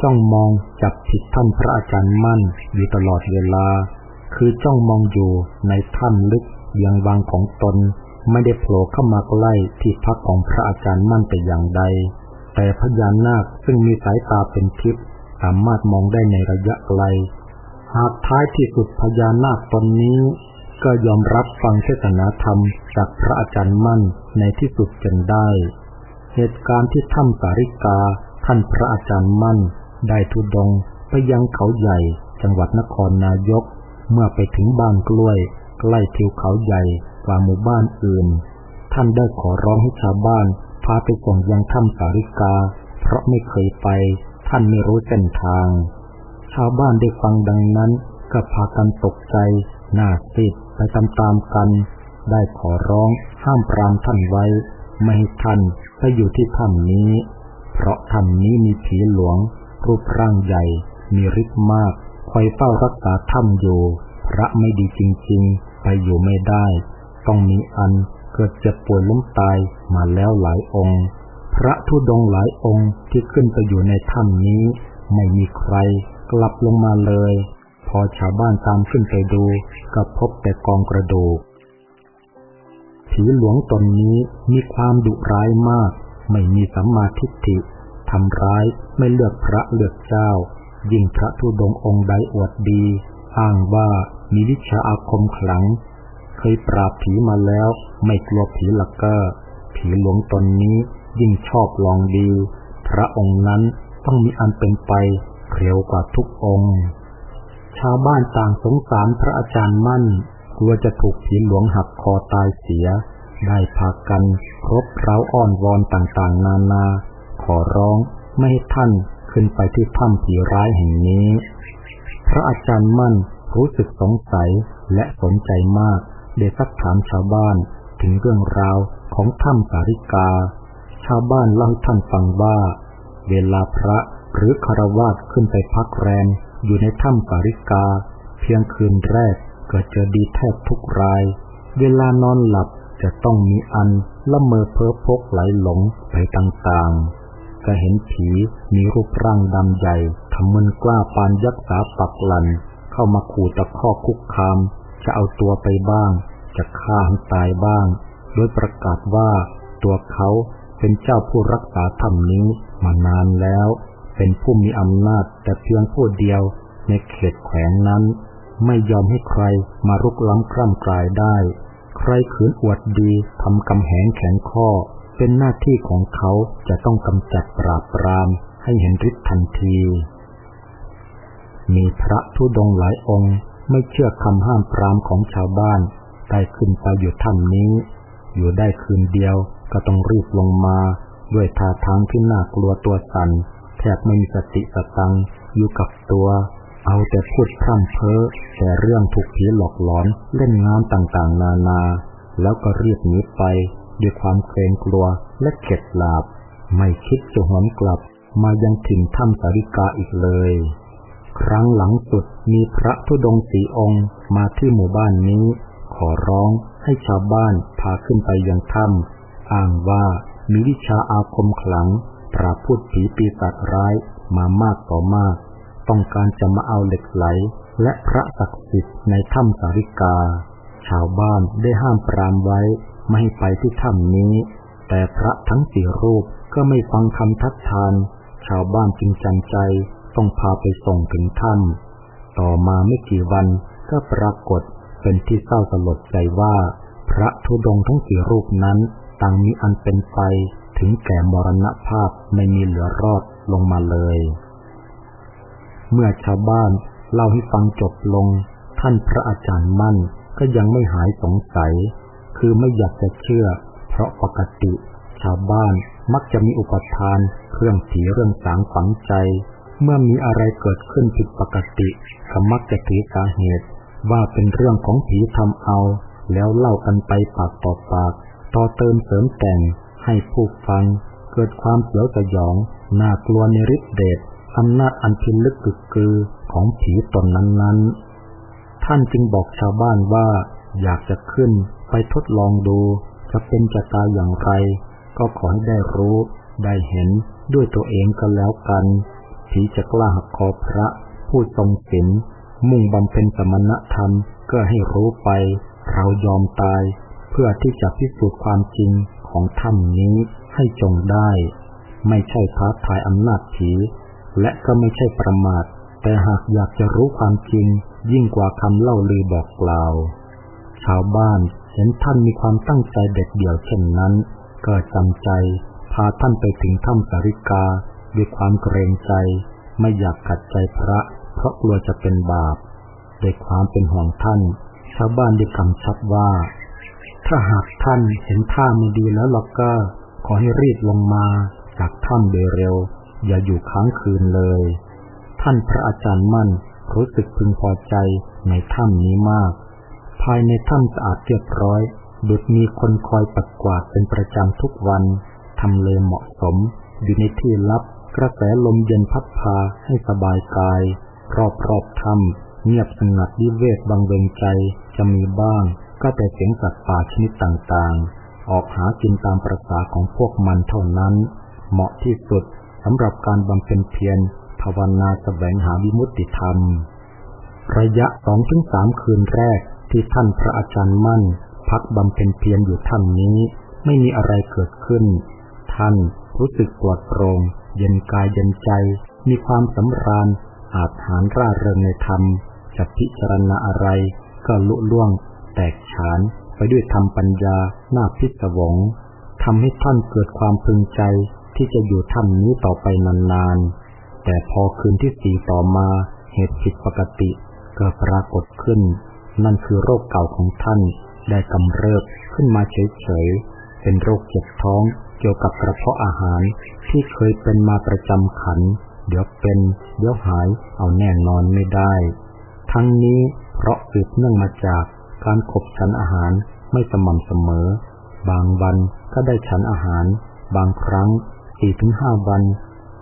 จ้องมองจับผิดท่านพระอาจารย์มั่นอยู่ตลอดเวลา คือจ้องมองอยู่ในถ้ำลึกยังวังของตน ไม่ได้โผล่เข้ามาใกล้ที่พักของพระอาจารย์มั่นแต่อย่างใด แต่พญานาคซึ่งมีสายตาเป็นทิพย์สามารถมองได้ในระยะไกล หากท้ายที่สุดพญานาคตนนี้ ก็ยอมรับฟังเทศนาธรรมจากพระอาจารย์มั่นในที่สุดจนได้ เหตุการณ์ที่ถ้ำสาริกาท่านพระอาจารย์มั่น ได้ทุดงไปยังเขาใหญ่จังหวัดนครนายก เมื่อไปถึงบ้านกล้วย ใกล้ทิวเขาใหญ่กว่าหมู่บ้านอื่น ท่านได้ขอร้องให้ชาวบ้าน พาไปส่งยังถ้ำสาริกา เพราะไม่เคยไป ท่านไม่รู้เส้นทาง ชาวบ้านได้ฟังดังนั้น ก็พากันตกใจ หน้าติดไปตามๆกัน ได้ขอร้องห้ามปรามท่านไว้ ไม่ให้ท่านไปอยู่ที่ถ้ำนี้ เพราะถ้ำนี้มีผีหลวง รูปร่างใหญ่ มีฤทธิ์มาก คอยเฝ้ารักษาถ้ำอยู่ พระไม่ดีจริงๆ ไปอยู่ไม่ได้ ต้องมีอันเกิดเจ็บป่วยล้มตายมาแล้วหลายองค์ พระทุดงหลายองค์ที่ขึ้นไปอยู่ในถ้ำนี้ ไม่มีใครกลับลงมาเลย พอชาวบ้านตามขึ้นไปดูก็พบแต่กองกระดูกผีหลวงตนนี้มีความดุร้ายมาก ไม่มีสัมมาทิฏฐิทำร้ายไม่เลือกพระเลือกเจ้า ยิ่งพระธุดงองค์ใดอวดดี อ้างว่ามีวิชาอาคมขลัง เคยปราบผีมาแล้วไม่กลัวผีลักกอร์ผีหลวงตนนี้ยิ่งชอบลองดี พระองค์นั้นต้องมีอันเป็นไปเร็วกว่าทุกองค์ ชาวบ้านต่างสงสารพระอาจารย์มั่น กลัวจะถูกผีหลวงหักคอตายเสีย ได้พากันครบเร้าอ้อนวอนต่างๆ นานา ขอร้องไม่ให้ท่าน ขึ้นไปที่ถ้ำผีร้ายแห่งนี้ พระอาจารย์มั่นรู้สึกสงสัยและสนใจมากได้ซักถามชาวบ้านถึงเรื่องราวของถ้ำสาริกา ชาวบ้านเล่าให้ท่านฟังว่า เวลาพระหรือคารวาสขึ้นไปพักแรมอยู่ในถ้ำสาริกา เพียงคืนแรกก็เจอดีแทบทุกราย เวลานอนหลับจะต้องมีอันละเมอเพ้อพกไหลหลงไปต่างๆ ก็เห็นผีมีรูปร่างดำใหญ่ทำมึนกล้าปานยักษ์สาปักหลัน เข้ามาขู่ตะคอกคุกคาม จะเอาตัวไปบ้าง จะฆ่าให้ตายบ้าง โดยประกาศว่าตัวเขาเป็นเจ้าผู้รักษาธรรมนี้มานานแล้ว เป็นผู้มีอำนาจแต่เพียงผู้เดียวในเขตแขวงนั้น ไม่ยอมให้ใครมารุกล้ำคร่ำกลายได้ ใครขืนอวดดีทำกำแหงแข็งข้อ เป็นหน้าที่ของเขาจะต้องกำจัดปราบปรามให้เห็นฤทธิ์ทันที มีพระทุดงหลายองค์ไม่เชื่อคำห้ามปรามของชาวบ้านได้ขึ้นไปอยู่ถ้ำนี้ อยู่ได้คืนเดียวก็ต้องรีบลงมา ด้วยท่าทางที่น่ากลัวตัวสัน่นแทบไม่มีสติสตังอยู่กับตัว เอาแต่พูดพร่ำเพ้อแต่เรื่องถูกผีหลอกหลอนเล่นงานต่างๆ นานา แล้วก็รีบหนีไป ด้วยความเกรงกลัวและเข็ดหลาบ ไม่คิดจะหวนกลับมายังถิ่นถ้ำสาริกาอีกเลย ครั้งหลังสุดมีพระธุดงสีองค์มาที่หมู่บ้านนี้ ขอร้องให้ชาวบ้านพาขึ้นไปยังถ้ำอ้างว่ามีวิชาอาคมขลัง ปราพูดผีปีศาจร้ายมามากต่อมาก ต้องการจะมาเอาเหล็กไหล และพระศักดิ์สิทธิ์ในถ้ำสาริกา ชาวบ้านได้ห้ามปรามไว้ ไม่ให้ไปที่ถ้ำนี้ แต่พระทั้งสี่รูปก็ไม่ฟังคำทัดทาน ชาวบ้านจึงจำใจต้องพาไปส่งถึงถ้ำต่อมาไม่กี่วันก็ปรากฏเป็นที่เศร้าสลดใจว่า พระธุดงทั้งสี่รูปนั้นต่างมีอันเป็นไปถึงแก่มรณภาพไม่มีเหลือรอดลงมาเลย เมื่อชาวบ้านเล่าให้ฟังจบลง ท่านพระอาจารย์มั่นก็ยังไม่หายสงสัย คือไม่อยากจะเชื่อ เพราะปกติ ชาวบ้านมักจะมีอุปทาน เครื่องผีเรื่องสางฝังใจ เมื่อมีอะไรเกิดขึ้นผิดปกติก็มักจะถือสาเหตุ ว่าเป็นเรื่องของผีทำเอา แล้วเล่ากันไปปากต่อปาก ต่อเติมเสริมแต่ง ให้ผู้ฟัง เกิดความเสียวสยอง น่ากลัวในฤทธิเดชอำนาจอันพิลึกกึกกือของผีตนนั้นๆ ท่านจึงบอกชาวบ้านว่า อยากจะขึ้นไปทดลองดู จะเป็นจะตายอย่างไร ก็ขอให้ได้รู้ ได้เห็นด้วยตัวเองก็แล้วกัน ผีจะกล้าหักคอพระ ผู้ทรงศีลมุ่งบำเพ็ญสมณธรรมก็ให้รู้ไป เรายอมตาย เพื่อที่จะพิสูจน์ความจริงของถ้ำนี้ให้จงได้ ไม่ใช่ท้าทายอำนาจผี และก็ไม่ใช่ประมาท แต่หากอยากจะรู้ความจริงยิ่งกว่าคำเล่าลือบอกกล่าว ชาวบ้านเห็นท่านมีความตั้งใจเด็ดเดี่ยวเช่นนั้น ก็จำใจพาท่านไปถึงถ้ำสาริกาด้วยความเกรงใจ ไม่อยากขัดใจพระ เพราะกลัวจะเป็นบาปด้วยความเป็นห่วงท่าน ชาวบ้านได้กำชับว่า ถ้าหากท่านเห็นท่าไม่ดีแล้วล็อกก็ ขอให้รีบลงมาจากถ้ำโดยเร็ว อย่าอยู่ค้างคืนเลย ท่านพระอาจารย์มั่นรู้สึกพึงพอใจในถ้ำนี้มาก ภายในถ้ำสะอาดเรียบร้อยดุดมีคนคอยปัดกวาดเป็นประจำทุกวัน ทำเลเหมาะสม อยู่ในที่ลับ กระแสลมเย็นพัดพาให้สบายกาย รอบรอบถ้ำเงียบสงัดวิเวกบางเวงใจจะมีบ้าง ก็แต่เสียงสัตว์ป่าชนิดต่างๆ ออกหากินตามประษาของพวกมันเท่านั้น เหมาะที่สุดสำหรับการบำเพ็ญเพียรภาวนาแสวงหาวิมุตติธรรม ระยะสองถึงสามคืนแรก ที่ท่านพระอาจารย์มั่น พักบำเพ็ญเพียรอยู่ท่านนี้ ไม่มีอะไรเกิดขึ้น ท่านรู้สึกปลอดโปร่งเย็นกายเย็นใจ มีความสำราญ อาจหารร่าเริงในธรรมจะพิจารณาอะไรก็ลุล่วง แตกฉานไปด้วยธรรมปัญญาหน้าพิศวงทำให้ท่านเกิดความพึงใจที่จะอยู่ถ้ำนี้ต่อไปนานๆ แต่พอคืนที่สี่ต่อมาเหตุผิดปกติก็ปรากฏขึ้น นั่นคือโรคเก่าของท่านได้กำเริบขึ้นมาเฉยๆ เป็นโรคเจ็บท้องเกี่ยวกับกระเพาะอาหารที่เคยเป็นมาประจำขัน เดี๋ยวเป็น เดี๋ยวหายเอาแน่นอนไม่ได้ ทั้งนี้เพราะสืบเนื่องมาจากการขบฉันอาหารไม่สม่ำเสมอ บางวันก็ได้ฉันอาหาร บางครั้งสี่ถึงห้าวัน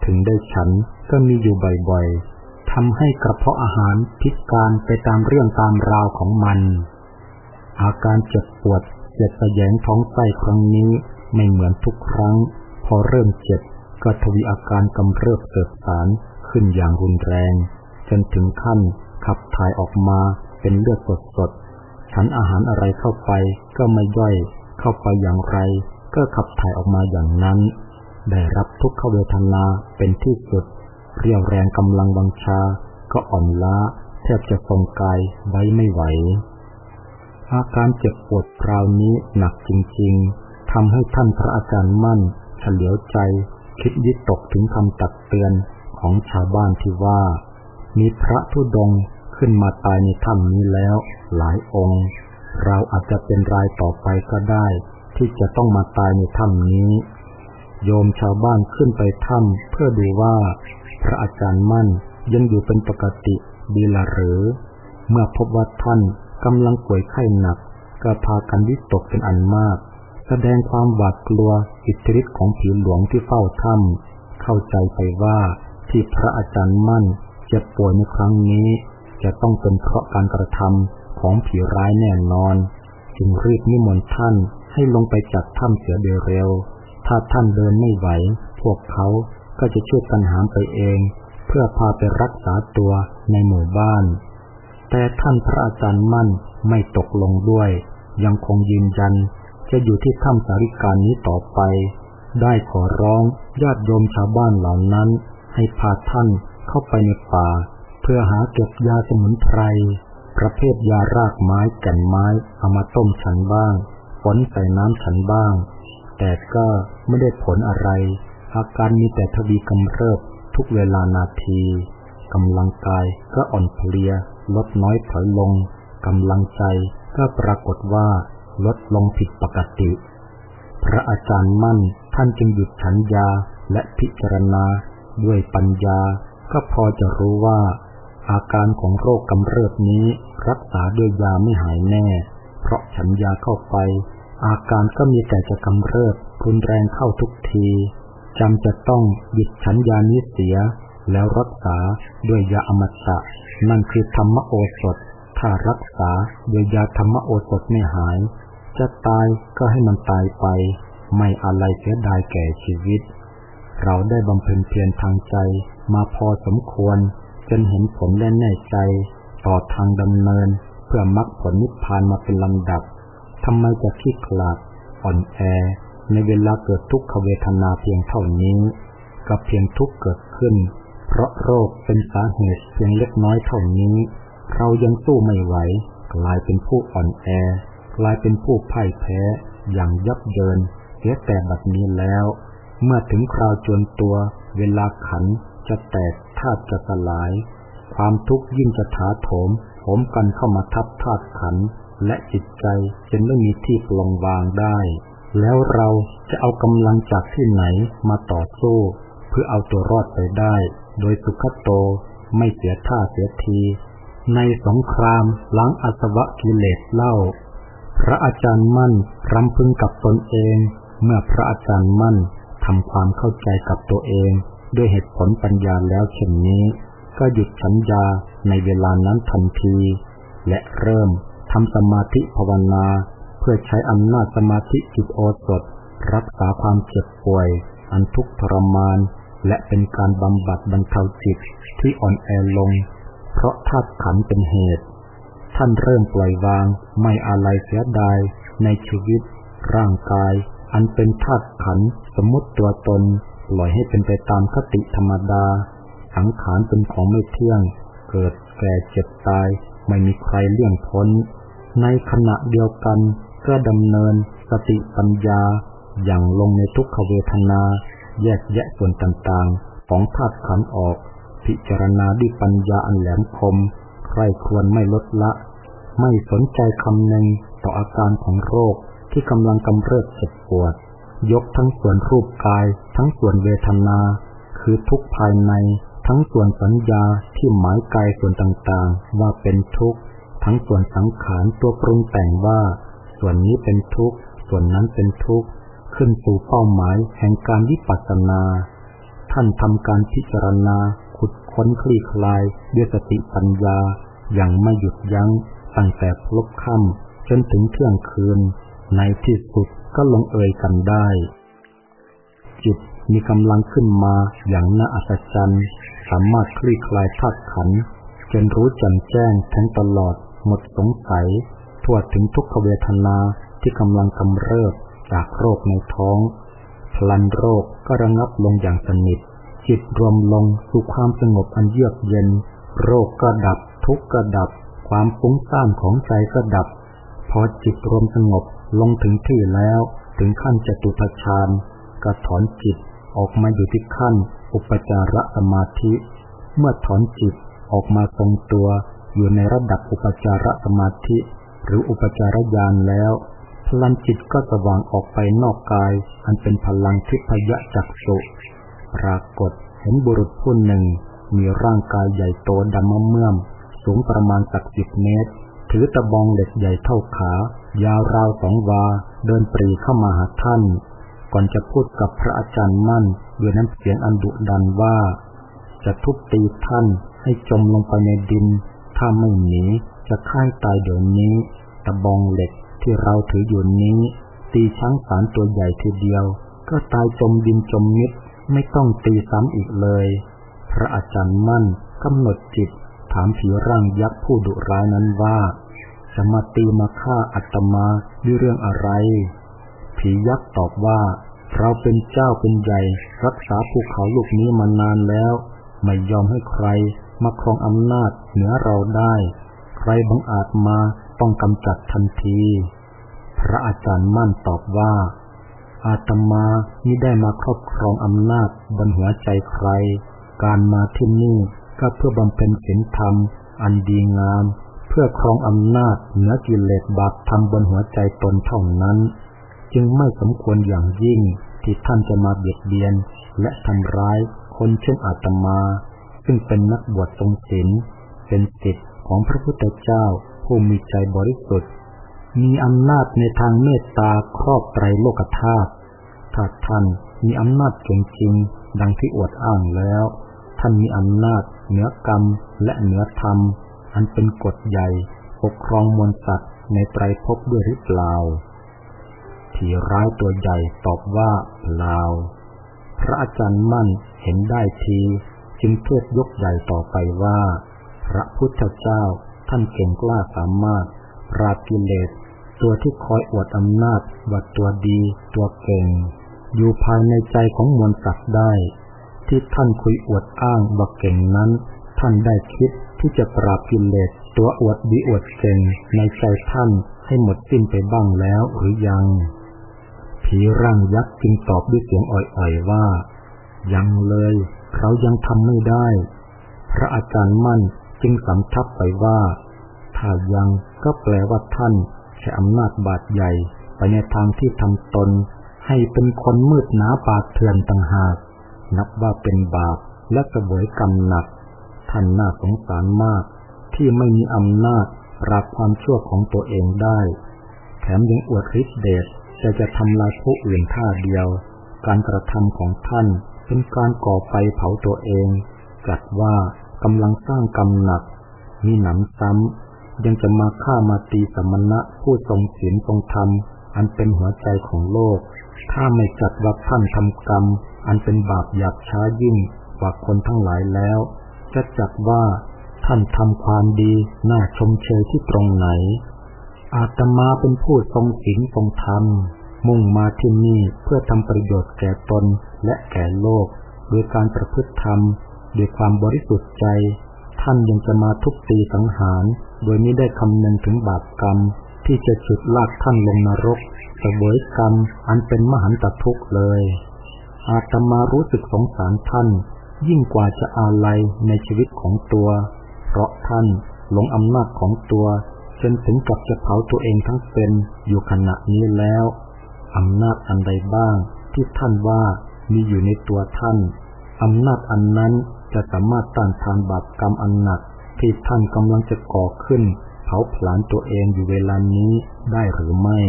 ถึงได้ฉันก็มีอยู่บ่อยๆ ทำให้กระเพาะอาหารพิการไปตามเรื่องตามราวของมัน อาการเจ็บปวดเจ็บแสยงท้องไส้ครั้งนี้ไม่เหมือนทุกครั้ง พอเริ่มเจ็บก็ทวีอาการกำเริบเสบสารขึ้นอย่างรุนแรง จนถึงขั้นขับถ่ายออกมาเป็นเลือดสดๆฉันอาหารอะไรเข้าไปก็ไม่ย่อยเข้าไปอย่างไร ก็ขับถ่ายออกมาอย่างนั้น ได้รับทุกขเวทนาเป็นที่สุด เรียวแรงกำลังบังชา ก็อ่อนล้าแทบจะทรงกายไว้ไม่ไหว อาการเจ็บปวดคราวนี้หนักจริงๆทำให้ท่านพระอาจารย์มั่น เฉลียวใจ คิดยิตกถึงคำตักเตือนของชาวบ้านที่ว่า มีพระทุดงขึ้นมาตายในถ้ำนี้แล้วหลายองค์ เราอาจจะเป็นรายต่อไปก็ได้ ที่จะต้องมาตายในถ้ำนี้ โยมชาวบ้านขึ้นไปถ้ำเพื่อดูว่า พระอาจารย์มั่นยังอยู่เป็นปกติดีละหรือ เมื่อพบว่าท่านกำลังป่วยไข้หนักก็พากันวิตกเป็นอันมาก แสดงความหวาดกลัวอิทธิฤทธิ์ของผีหลวงที่เฝ้าถ้ำเข้าใจไปว่าที่พระอาจารย์มั่นเจ็บป่วยในครั้งนี้ จะต้องเป็นเพราะการกระทำของผีร้ายแน่นอน จึงรีบนิมนต์ท่านให้ลงไปจากถ้ำเสียโดยเร็ว ถ้าท่านเดินไม่ไหว พวกเขา ก็จะช่วยกันหามไปเอง เพื่อพาไปรักษาตัวในหมู่บ้าน แต่ท่านพระอาจารย์มั่นไม่ตกลงด้วย ยังคงยืนยัน จะอยู่ที่ถ้ำสาริการนี้ต่อไป ได้ขอร้องญาติโยมชาวบ้านเหล่านั้น ให้พาท่านเข้าไปในป่า เพื่อหาเก็บยาสมุนไพรประเภทยารากไม้แก่นไม้เอามาต้มฉันบ้างฝนใส่น้ำฉันบ้าง แต่ก็ไม่ได้ผลอะไร อาการมีแต่ทวีกำเริบทุกเวลานาทีกำลังกายก็อ่อนเพลีย ลดน้อยถอยลงกำลังใจก็ปรากฏว่า ลดลงผิดปกติ พระอาจารย์มั่นท่านจึงหยุดฉันยาและพิจารณา ด้วยปัญญา ก็พอจะรู้ว่า อาการของโรคกำเริบนี้รักษาด้วยยาไม่หายแน่ เพราะฉันยาเข้าไป อาการก็มีแต่จะกำเริบรุนแรงเข้าทุกที จำจะต้องหยุดฉันยานี้เสีย แล้วรักษาด้วยยาอมตะ นั่นคือธรรมโอสถ ถ้ารักษาด้วยยาธรรมโอสถไม่หาย จะตายก็ให้มันตายไป ไม่อะไรเสียดายแก่ชีวิต เราได้บำเพ็ญเพียรทางใจมาพอสมควร จนเห็นผลและแน่ใจ ต่อทางดำเนิน เพื่อมรรคผลนิพพานมาเป็นลำดับทำไมจะขี้ขลาดอ่อนแอ ในเวลาเกิดทุกขเวทนาเพียงเท่านี้กับเพียงทุกข์เกิดขึ้น เพราะโรคเป็นสาเหตุเพียงเล็กน้อยเท่านี้ เรายังสู้ไม่ไหว กลายเป็นผู้อ่อนแอ กลายเป็นผู้พ่ายแพ้ อย่างยับเยินเสียแต่บัดนี้แล้ว เมื่อถึงคราวจวนตัว เวลาขันจะแตกธาตุจะสลาย ความทุกข์ยิ่งจะถาโถมโถมกันเข้ามาทับธาตุขัน และจิตใจจนไม่มีที่ปลงวางได้ แล้วเราจะเอากำลังจากที่ไหนมาต่อสู้ เพื่อเอาตัวรอดไปได้ โดยสุขโตไม่เสียท่าเสียที ในสงครามล้างอสวะกิเลสเล่า พระอาจารย์มั่นรำพึงกับตนเอง เมื่อพระอาจารย์มั่นทำความเข้าใจกับตัวเอง ด้วยเหตุผลปัญญาแล้วเช่นนี้ ก็หยุดสัญญาในเวลานั้นทันที และเริ่มทำสมาธิภาวนา พื่อใช้อำนาจสมาธิจิตโอสถ รักษาความเจ็บป่วย อันทุกข์ทรมาน และเป็นการบำบัดบรรเทาจิตที่อ่อนแอลง เพราะธาตุขันเป็นเหตุ ท่านเริ่มปล่อยวาง ไม่อะไรเสียดาย ในชีวิต ร่างกาย อันเป็นธาตุขันสมมติตัวตน ปล่อยให้เป็นไปตามคติธรรมดา สังขารเป็นของไม่เที่ยง เกิดแก่เจ็บตาย ไม่มีใครเลี่ยงพ้น ในขณะเดียวกัน ก็ดำเนินสติปัญญาอย่างลงในทุกขเวทนา แยกแยะส่วนต่างๆ ของธาตุขันออก พิจารณาด้วยปัญญาอันแหลมคมใครควรไม่ลดละ ไม่สนใจคำหนึ่งต่ออาการของโรคที่กำลังกำเริบเจ็บปวด ยกทั้งส่วนรูปกาย ทั้งส่วนเวทนา คือทุกภายใน ทั้งส่วนสัญญาที่หมายกายส่วนต่างๆ ว่าเป็นทุกข์ ทั้งส่วนสังขารตัวปรุงแต่งว่า ส่วนนี้เป็นทุกข์ ส่วนนั้นเป็นทุกข์ ขึ้นสู่เป้าหมายแห่งการวิปัสสนา ท่านทำการพิจารณา ขุดค้นคลี่คลายด้วยสติปัญญา อย่างไม่หยุดยัง้ง ตั้งแต่พลบค่ำจนถึงเที่ยงคืน ในที่สุดก็ลงเอยกันได้ จิตมีกำลังขึ้นมาอย่างน่าอัศจรรย์ สามารถคลี่คลายธาตุขันจนรู้แจ่มแจ้งทั้งตลอดหมดสงสัย ทั่วถึงทุกขเวทนาที่กำลังกำเริบจากโรคในท้อง พลันโรคก็ระงับลงอย่างสนิท จิตรวมลงสู่ความสงบอันเยือกเย็น โรคก็ดับ ทุกข์ก็ดับ ความฟุ้งซ่านของใจก็ดับ พอจิตรวมสงบลงถึงที่แล้ว ถึงขั้นจตุตฌานก็ถอนจิตออกมาอยู่ที่ขั้น อุปจารสมาธิ เมื่อถอนจิตออกมาทรงตัวอยู่ในระดับอุปจารสมาธิ หรืออุปจารญาณแล้ว พลังจิตก็สว่างออกไปนอกกาย อันเป็นพลังทิพยจักสุปรากฏเห็นบุรุษผู้หนึ่ง มีร่างกายใหญ่โตดำมเมื่อม สูงประมาณสักสิบเมตร ถือตะบองเหล็กใหญ่เท่าขา ยาวราวสองวา เดินปรีเข้ามาหาท่าน ก่อนจะพูดกับพระอาจารย์มั่นด้วยน้ำเสียงอันดุดันว่า จะทุบตีท่านให้จมลงไปในดิน ถ้าไม่หนี จะฆ่าตายเดี๋ยวนี้ ตะบองเหล็กที่เราถืออยู่นี้ ตีช้างสารตัวใหญ่ทีเดียว ก็ตายจมดินจมมิดไม่ต้องตีซ้ำอีกเลย พระอาจารย์มั่นกำหนดจิต ถามผีร่างยักษ์ผู้ดุร้ายนั้นว่า จะมาตีมาฆ่าอัตมาด้วยเรื่องอะไร ผียักษ์ตอบว่า เราเป็นเจ้าเป็นใหญ่ รักษาภูเขาลูกนี้มานานแล้ว ไม่ยอมให้ใครมาครองอำนาจเหนือเราได้ ใครบังอาจมาต้องกำจัดทันที พระอาจารย์มั่นตอบว่า อาตมามิได้มาครอบครองอำนาจบนหัวใจใคร การมาที่นี่ก็เพื่อบำเพ็ญศีลธรรม อันดีงาม เพื่อครองอำนาจเหนือกิเลสบาปธรรมบนหัวใจตนเท่านั้น จึงไม่สมควรอย่างยิ่งที่ท่านจะมาเบียดเบียนและทำร้ายคนเช่นอาตมา ซึ่งเป็นนักบวชทรงศีลเป็นสิทธิ์ ของพระพุทธเจ้าผู้มีใจบริสุทธิ์ มีอำนาจในทางเมตตาครอบไตรโลกธาตุถ้าท่านมีอำนาจจริงๆดังที่อวดอ้างแล้ว ท่านมีอำนาจเหนือกรรมและเหนือธรรม อันเป็นกฎใหญ่ปกครองมวลสัตว์ในไตรภพด้วยหรือเปล่าผีร้ายตัวใหญ่ตอบว่าเปล่าพระอาจารย์มั่นเห็นได้ทีจึงเทศยกใหญ่ต่อไปว่า พระพุทธเจ้าท่านเก่งกล้าสามารถ ปราบกิเลส ตัวที่คอยอวดอำนาจว่าตัวดีตัวเก่ง อยู่ภายในใจของมวลสัตว์ได้ ที่ท่านคุยอวดอ้างว่าเก่งนั้น ท่านได้คิดที่จะปราบกิเลส ตัวอวดดีอวดเก่งในใจท่านให้หมดสิ้นไปบ้างแล้วหรือยัง ผีร่างยักษ์จึงตอบด้วยเสียงอ่อยๆว่า ยังเลย เรายังทำไม่ได้ พระอาจารย์มั่น จึงสำทับไปว่า ถ้ายังก็แปลว่าท่านใช้อำนาจบาดใหญ่ไปในทางที่ทำตน ให้เป็นคนมืดหนาปากเถื่อนต่างหาก นับว่าเป็นบาปและกระบวยกรรมหนัก ท่านน่าสงสารมาก ที่ไม่มีอำนาจปราบความชั่วของตัวเองได้ แถมยังอวดฤทธิเดชจะจะทำลายผู้อื่นท่าเดียว การกระทำของท่านเป็นการก่อไฟเผาตัวเองจัดว่า กำลังสร้างกรรมหนัก มีหนำซ้ำ ยังจะมาฆ่ามาตีสมณะผู้ทรงศีลทรงธรรม อันเป็นหัวใจของโลก ถ้าไม่จัดว่าท่านทำกรรม อันเป็นบาปหยาบช้ายิ่งกว่าคนทั้งหลายแล้ว จะจัดว่าท่านทำความดีน่าชมเชยที่ตรงไหน อาตมาเป็นผู้ทรงศีลทรงธรรม มุ่งมาที่นี่เพื่อทำประโยชน์แก่ตนและแก่โลก โดยการประพฤติธรรม ด้วยความบริสุทธิ์ใจ ท่านยังจะมาทุบตีสังหาร โดยไม่ได้คำนึงถึงบาปกรรม ที่จะฉุดลากท่านลงนรกเสวยกรรมอันเป็นมหันตทุกข์เลย อาตมารู้สึกสงสารท่าน ยิ่งกว่าจะอาลัยในชีวิตของตัว เพราะท่านหลงอำนาจของตัวจนถึงกับจะเผาตัวเองทั้งเป็นอยู่ขณะนี้แล้วอำนาจอันใดบ้างที่ท่านว่ามีอยู่ในตัวท่านอำนาจอันนั้น จะสามารถต้านทานบาปกรรมอันหนัก ที่ท่านกำลังจะก่อขึ้น เผาผลาญตัวเองอยู่เวลานี้ได้หรือไม่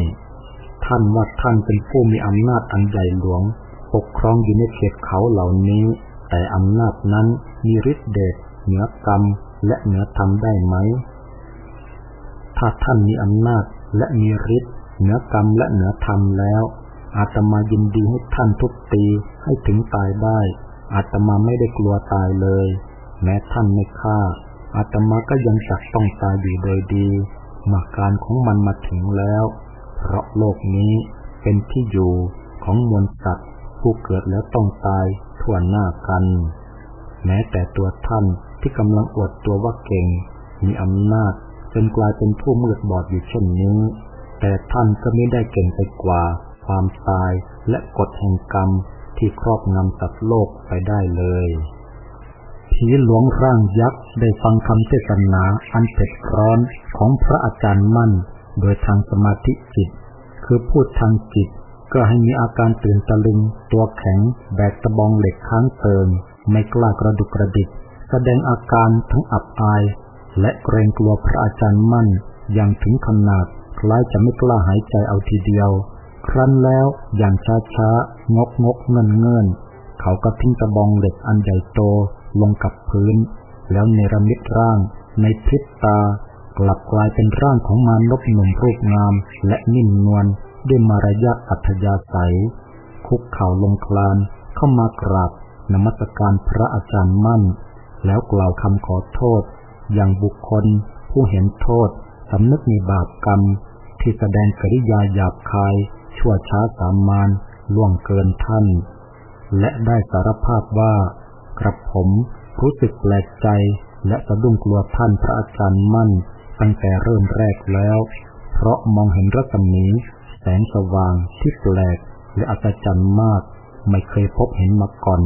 ท่านว่าท่านเป็นผู้มีอำนาจอันใหญ่หลวง ปกครองอยู่ในเขตเขาเหล่านี้ แต่อำนาจนั้นมีฤทธิเดชเหนือกรรมและเหนือธรรมได้ไหม ถ้าท่านมีอำนาจและมีฤทธิ์เหนือกรรมและเหนือธรรมแล้ว อาตมายินดีให้ท่านทุบตีให้ถึงตายได้ อาตมาไม่ได้กลัวตายเลย แม้ท่านไม่ฆ่าอาตมาก็ยังจักต้องตายอยู่โดยดีมาการของมันมาถึงแล้ว เพราะโลกนี้เป็นที่อยู่ของมวลสัตว์ผู้เกิดแล้วต้องตายทั่วหน้ากัน แม้แต่ตัวท่านที่กำลังอวดตัวว่าเก่ง มีอำนาจจนกลายเป็นผู้มืดบอดอยู่เช่นนี้ แต่ท่านก็ไม่ได้เก่งไปกว่า ความตายและกฎแห่งกรรม ที่ครอบงำสัตว์โลกไปได้เลย ผีหลวงร่างยักษ์ได้ฟังคำเทศนาอันเผ็ดร้อนของพระอาจารย์มั่น โดยทางสมาธิจิต คือพูดทางจิต ก็ให้มีอาการตื่นตะลึง ตัวแข็ง แบกตะบองเหล็กค้างเติม ไม่กล้ากระดุกกระดิก แสดงอาการทั้งอับอาย และเกรงกลัวพระอาจารย์มั่นอย่างถึงขนาดคล้ายจะไม่กล้าหายใจเอาทีเดียว ครั้นแล้วอย่างช้าช้างกงกเงินเงินเขาก็ทิ้งตะบองเหล็กอันใหญ่โตลงกับพื้น แล้วเนรมิตร่างในพริบตา กลับกลายเป็นร่างของมารบหนุ่มรูปงาม และนิ่มนวลด้วยมารยาทอัธยาศัย คุกเข่าลงคลานเข้ามากราบนมัสการพระอาจารย์มั่น แล้วกล่าวคำขอโทษ อย่างบุคคล ผู้เห็นโทษสำนึกมีบาปกรรม ที่แสดงกริยาหยาบคาย ชั่วช้าสามานล่วงเกินท่าน และได้สารภาพว่า กระผมรู้สึกแปลกใจและสะดุ้งกลัวท่านพระอาจารย์มั่น ตั้งแต่เริ่มแรกแล้ว เพราะมองเห็นรัศมี แสงสว่างที่แปลกและอัศจรรย์มาก ไม่เคยพบเห็นมาก่อน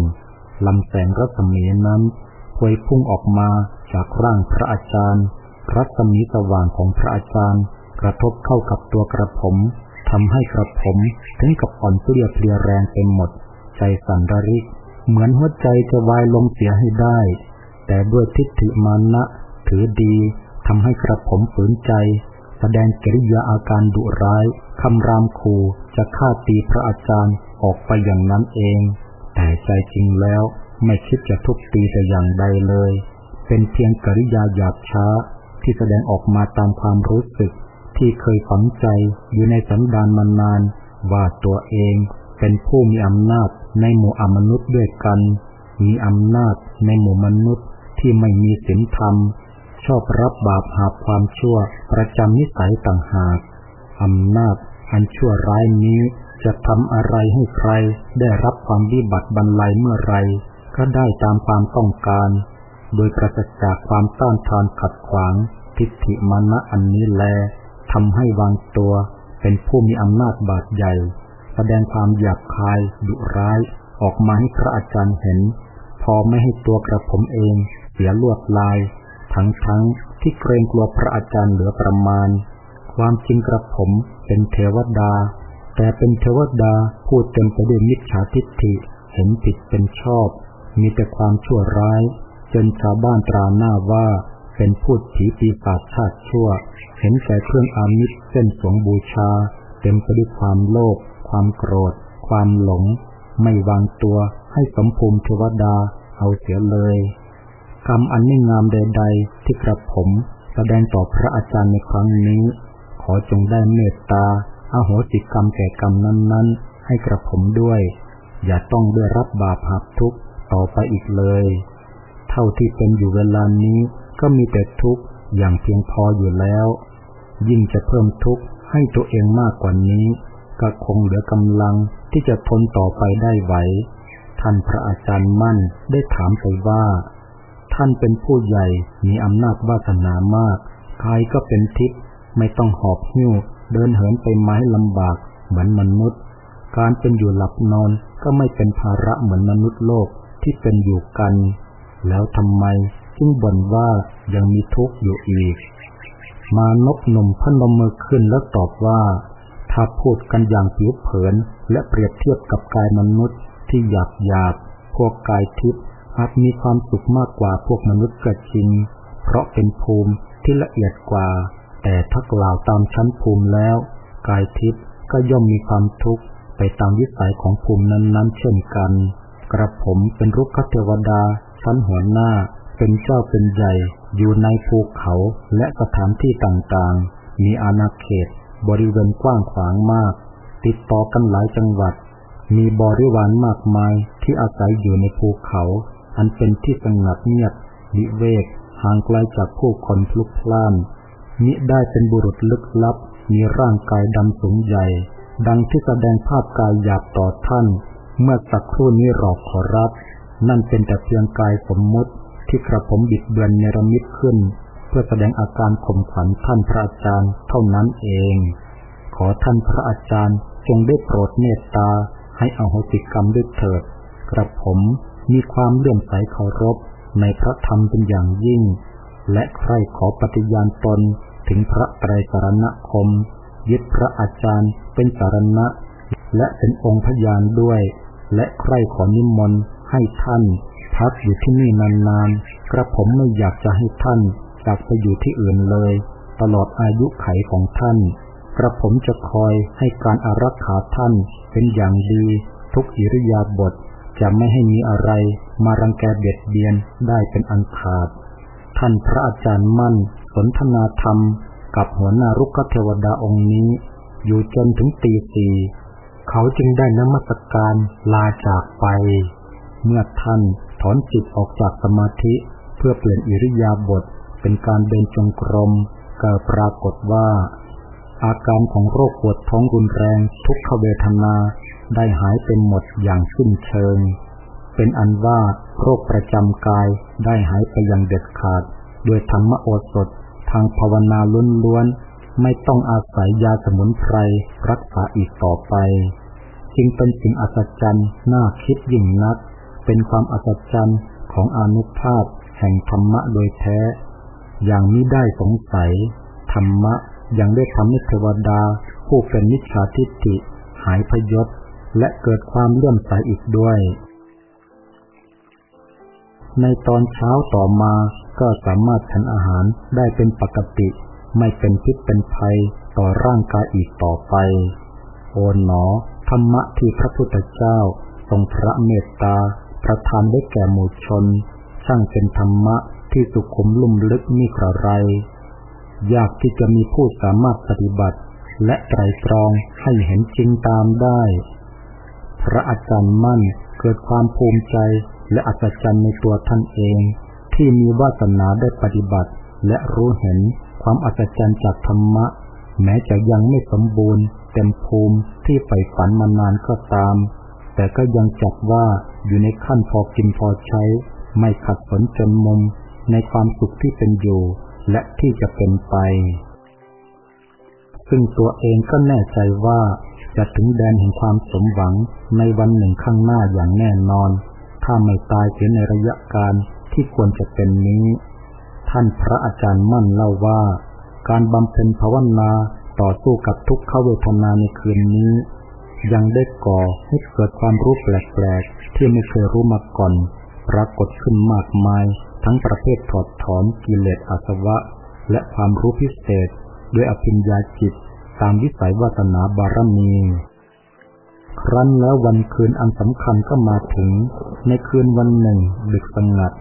ลำแสงรัศมีนั้นพวยพุ่งออกมาจากร่างพระอาจารย์ รัศมีสว่างของพระอาจารย์ กระทบเข้ากับตัวกระผม ทำให้กระผมถึงกับอ่อนเปลียเพลียแรงเต็มหมด ใจสั่นระริก เหมือนหัวใจจะวายลงเสียให้ได้ แต่ด้วยทิฏฐิมานะถือดีทำให้กระผมฝืนใจ แสดงกิริยาอาการดุร้ายคำรามขู่จะฆ่าตีพระอาจารย์ออกไปอย่างนั้นเอง แต่ใจจริงแล้วไม่คิดจะทุบตีแต่อย่างใดเลย เป็นเพียงกิริยาหยาบช้าที่แสดงออกมาตามความรู้สึก ที่เคยฝังใจอยู่ในสันดานมานาน ว่าตัวเองเป็นผู้มีอำนาจในหมู่อมนุษย์ด้วยกัน มีอำนาจในหมู่มนุษย์ที่ไม่มีศีลธรรม ชอบรับบาปหาความชั่วประจำนิสัยต่างหากอำนาจอันชั่วร้ายนี้จะทำอะไรให้ใครได้รับความวิบัติบรรลัยเมื่อไร ก็ได้ตามความต้องการ โดยประจักจากความต้านทานขัดขวางทิฏฐิมานะอันนี้แล ทำให้วางตัวเป็นผู้มีอำนาจบาดใหญ่ แสดงความหยาบคายดุร้าย ออกมาให้พระอาจารย์เห็น พอไม่ให้ตัวกระผมเอง เสียลวดลาย ทั้งทั้งที่เกรงกลัวพระอาจารย์เหลือประมาณ ความจริงกระผมเป็นเทวดา แต่เป็นเทวดาพูดเต็มไปด้วยมิจฉาทิฏฐิเห็นผิดเป็นชอบ มีแต่ความชั่วร้าย จนชาวบ้านตราหน้าว่า เป็นพูดผีปีศาจชาติชั่ว เห็นแต่เครื่องอามิตรเส้นสงบูชา เต็มไปด้วยความโลภความโกรธ ความหลง ไม่วางตัวให้สมภูมิเทวดาเอาเสียเลย กรรมอันไม่งามใด ๆ ที่กระผมแสดงต่อพระอาจารย์ในครั้งนี้ ขอจงได้เมตตาอาโหสิกรรมแก่กรรมนั้น ๆ ให้กระผมด้วย อย่าต้องได้รับบาปหับทุกข์ต่อไปอีกเลย เท่าที่เป็นอยู่เวลานี้ ก็มีแต่ทุกข์อย่างเพียงพออยู่แล้ว ยิ่งจะเพิ่มทุกข์ให้ตัวเองมากกว่านี้ ก็คงเหลือกำลังที่จะทนต่อไปได้ไหว ท่านพระอาจารย์มั่นได้ถามไปว่า ท่านเป็นผู้ใหญ่มีอำนาจวาสนามากกายก็เป็นทิพย์ไม่ต้องหอบหิ้ว เดินเหินไปไม้ลำบากเหมือนมนุษย์ การเป็นอยู่หลับนอนก็ไม่เป็นภาระเหมือนมนุษย์โลกที่เป็นอยู่กัน แล้วทำไม จึงบ่นว่ายังมีทุกข์อยู่อีก มานกหนุ่มพนมมือขึ้นแล้วตอบว่า ถ้าพูดกันอย่างผิวเผิน และเปรียบเทียบกับกายมนุษย์ที่หยาบหยาบพวกกายทิพย์อาจมีความสุขมากกว่าพวกมนุษย์กระจริง เพราะเป็นภูมิที่ละเอียดกว่า แต่ถ้ากล่าวตามชั้นภูมิแล้ว กายทิพย์ก็ย่อมมีความทุกข์ไปตามวิสัยของภูมินั้นๆ เช่นกัน กระผมเป็นรุกขเทวดาชั้นหัวหน้า เป็นเจ้าเป็นใหญ่อยู่ในภูเขาและสถานที่ต่างๆ มีอาณาเขต บริเวณกว้างขวางมาก ติดต่อกันหลายจังหวัด มีบริวารมากมายที่อาศัยอยู่ในภูเขา อันเป็นที่สงบเงียบวิเวกห่างไกลจากผู้คนพลุกพล่านมิได้เป็นบุรุษลึกลับ มีร่างกายดำสูงใหญ่ ดังที่แสดงภาพกายหยาบต่อท่าน เมื่อสักครู่นี้หรอกขอรับ นั่นเป็นแต่เพียงกายสมมุติ ที่กระผมบิดเบือนเนรมิตขึ้น เพื่อแสดงอาการข่มขวัญท่านพระอาจารย์เท่านั้นเอง ขอท่านพระอาจารย์จงได้โปรดเมตตาให้อโหสิกรรมด้วยเถิด กระผมมีความเลื่อมใสเคารพในพระธรรมเป็นอย่างยิ่ง และใครขอปฏิญาณตนถึงพระไตรสารณคม ยึดพระอาจารย์เป็นสารณะ และเป็นองค์พยานด้วย และใครขอนิมนต์ให้ท่าน พักอยู่ที่นี่นานๆ กระผมไม่อยากจะให้ท่านจากไปอยู่ที่อื่นเลย ตลอดอายุไขของท่าน กระผมจะคอยให้การอารักขาท่านเป็นอย่างดี ทุกอิริยาบถจะไม่ให้มีอะไรมารังแกเบียดเบียนได้เป็นอันขาด ท่านพระอาจารย์มั่นสนทนาธรรมกับหัวหน้ารุกขเทวดาองค์นี้ อยู่จนถึงตีสี่เขาจึงได้นมัสการลาจากไป เมื่อท่าน ถอนจิตออกจากสมาธิเพื่อเปลี่ยนอิริยาบถเป็นการเดินจงกรมก็ปรากฏว่า อาการของโรคปวดท้องรุนแรงทุกขเวทนาได้หายเป็นหมดอย่างสิ้นเชิง เป็นอันว่าโรคประจำกายได้หายไปอย่างเด็ดขาด ด้วยธรรมโอสถทางภาวนาล้วนๆ ไม่ต้องอาศัยยาสมุนไพรรักษาอีกต่อไป จึงเป็นสิ่งอัศจรรย์น่าคิดยิ่งนัก เป็นความอัศจรรย์ของอนุภาพแห่งธรรมะโดยแท้ อย่างนี้ได้สงสัย ธรรมะยังได้ทำให้เทวดา ผู้เป็นมิจฉาทิฏฐิหายพยศและเกิดความเลื่อมใสอีกด้วย ในตอนเช้าต่อมาก็สามารถฉันอาหารได้เป็นปกติ ไม่เป็นพิษเป็นภัยต่อร่างกายอีกต่อไป โอนหนอ ธรรมะที่พระพุทธเจ้าทรงพระเมตตา ประทานได้แก่หมู่ชน ช่างเป็นธรรมะที่สุขุมลุ่มลึกมีกระไร ยากที่จะมีผู้สามารถปฏิบัติ และไตรตรองให้เห็นจริงตามได้ พระอาจารย์มั่นเกิดความภูมิใจและอัศจรรย์ในตัวท่านเอง ที่มีวาสนาได้ปฏิบัติ และรู้เห็นความอัศจรรย์จากธรรมะ แม้จะยังไม่สมบูรณ์ เต็มภูมิที่ใฝ่ฝันมานานก็ตาม แต่ก็ยังจัดว่า อยู่ในขั้นพอกินพอใช้ ไม่ขัดสนจนมุมในความสุขที่เป็นอยู่ และที่จะเป็นไป ซึ่งตัวเองก็แน่ใจว่าจะถึงแดนแห่งความสมหวังในวันหนึ่งข้างหน้าอย่างแน่นอน ถ้าไม่ตายเสียในระยะการที่ควรจะเป็นนี้ ท่านพระอาจารย์มั่นเล่าว่า การบำเพ็ญภาวนาต่อสู้กับทุกขเวทนาในคืนนี้ ยังได้ก่อให้เกิดความรู้แปลกๆ ที่ไม่เคยรู้มาก่อน ปรากฏขึ้นมากมาย ทั้งประเภทถอดถอนกิเลสอาสวะ และความรู้พิเศษ ด้วยอภิญญาจิต ตามวิสัยวาสนาบารมี ครั้นแล้ววันคืนอันสำคัญก็มาถึง ในคืนวันหนึ่ง ดึกสงัด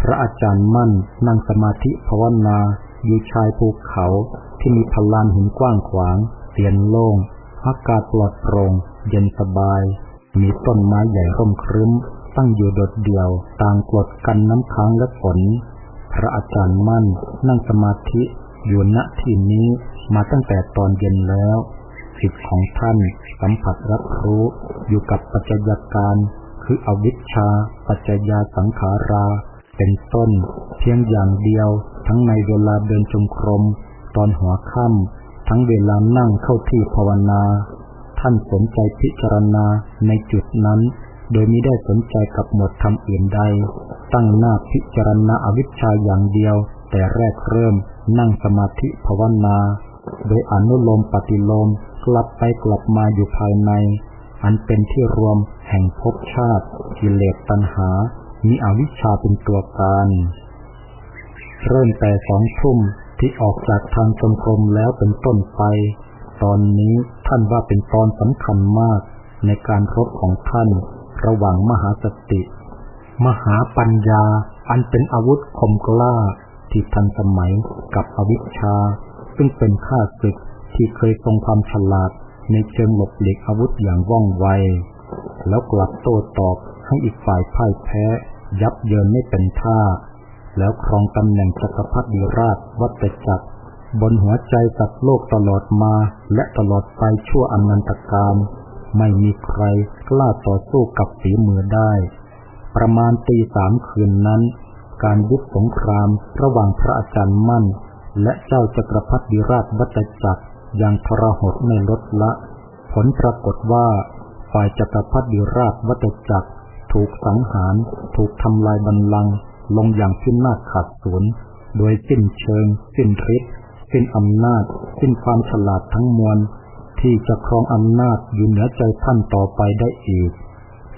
พระอาจารย์มั่นนั่งสมาธิภาวนาอยู่ชายภูเขาที่มีพลานหินกว้างขวางเตียนโล่ง อากาศปลอดโปร่งเย็นสบาย มีต้นไม้ใหญ่ร่มครึ้ม ตั้งอยู่โดดเดี่ยว ต่างกดกันน้ำค้างและฝน พระอาจารย์มั่นนั่งสมาธิอยู่ณที่นี้มาตั้งแต่ตอนเย็นแล้วจิตของท่านสัมผัสรับรู้อยู่กับปัจจัยการ คืออวิชชา ปัจจยาสังขารา เป็นต้น เพียงอย่างเดียว ทั้งในเวลาเดินจงกรม ตอนหัวค่ำ ทั้งเวลานั่งเข้าที่ภาวนา ท่านสนใจพิจารณาในจุดนั้น โดยไม่ได้สนใจกับหมดทำอื่นใด ตั้งหน้าพิจารณาอวิชชาอย่างเดียว แต่แรกเริ่มนั่งสมาธิภาวนา โดยอนุโลมปฏิโลมกลับไปกลับมาอยู่ภายใน อันเป็นที่รวมแห่งภพชาติ กิเลสตัณหา มีอวิชชาเป็นตัวการ เริ่มแต่สองทุ่ม ที่ออกจากทางจงกรมแล้วเป็นต้นไป ตอนนี้ท่านว่าเป็นตอนสำคัญมากในการครบของท่านระหว่างมหาสติ มหาปัญญาอันเป็นอาวุธคมกล้าที่ทันสมัยกับอวิชชา ซึ่งเป็นข้าศึกที่เคยทรงความฉลาดในเชิงหลบหลีกอาวุธอย่างว่องไว แล้วกลับโต้ตอบให้อีกฝ่ายพ่ายแพ้ ยับเยินไม่เป็นท่า แล้วครองตำแหน่งจักรพรรดิราชวัตจักร บนหัวใจสัตว์โลกตลอดมาและตลอดไปชั่วอนันตกาลไม่มีใครกล้าต่อสู้กับฝีมือได้ ประมาณตีสามคืนนั้น การยุบสงครามระหว่างพระอาจารย์มั่น และเจ้าจักรพรรดิราชวัตจักรอย่างทรหดไม่ลดละ ผลปรากฏว่าฝ่ายจักรพรรดิราชวัตจักรถูกสังหาร ถูกทำลายบันลัง ลงอย่างพินนาขาดศูนย์โดยสิ้นเชิง สิ้นฤทธิ์สิ้นอำนาจ สิ้นความฉลาดทั้งมวล ที่จะครองอำนาจอยู่เหนือใจท่านต่อไปได้อีก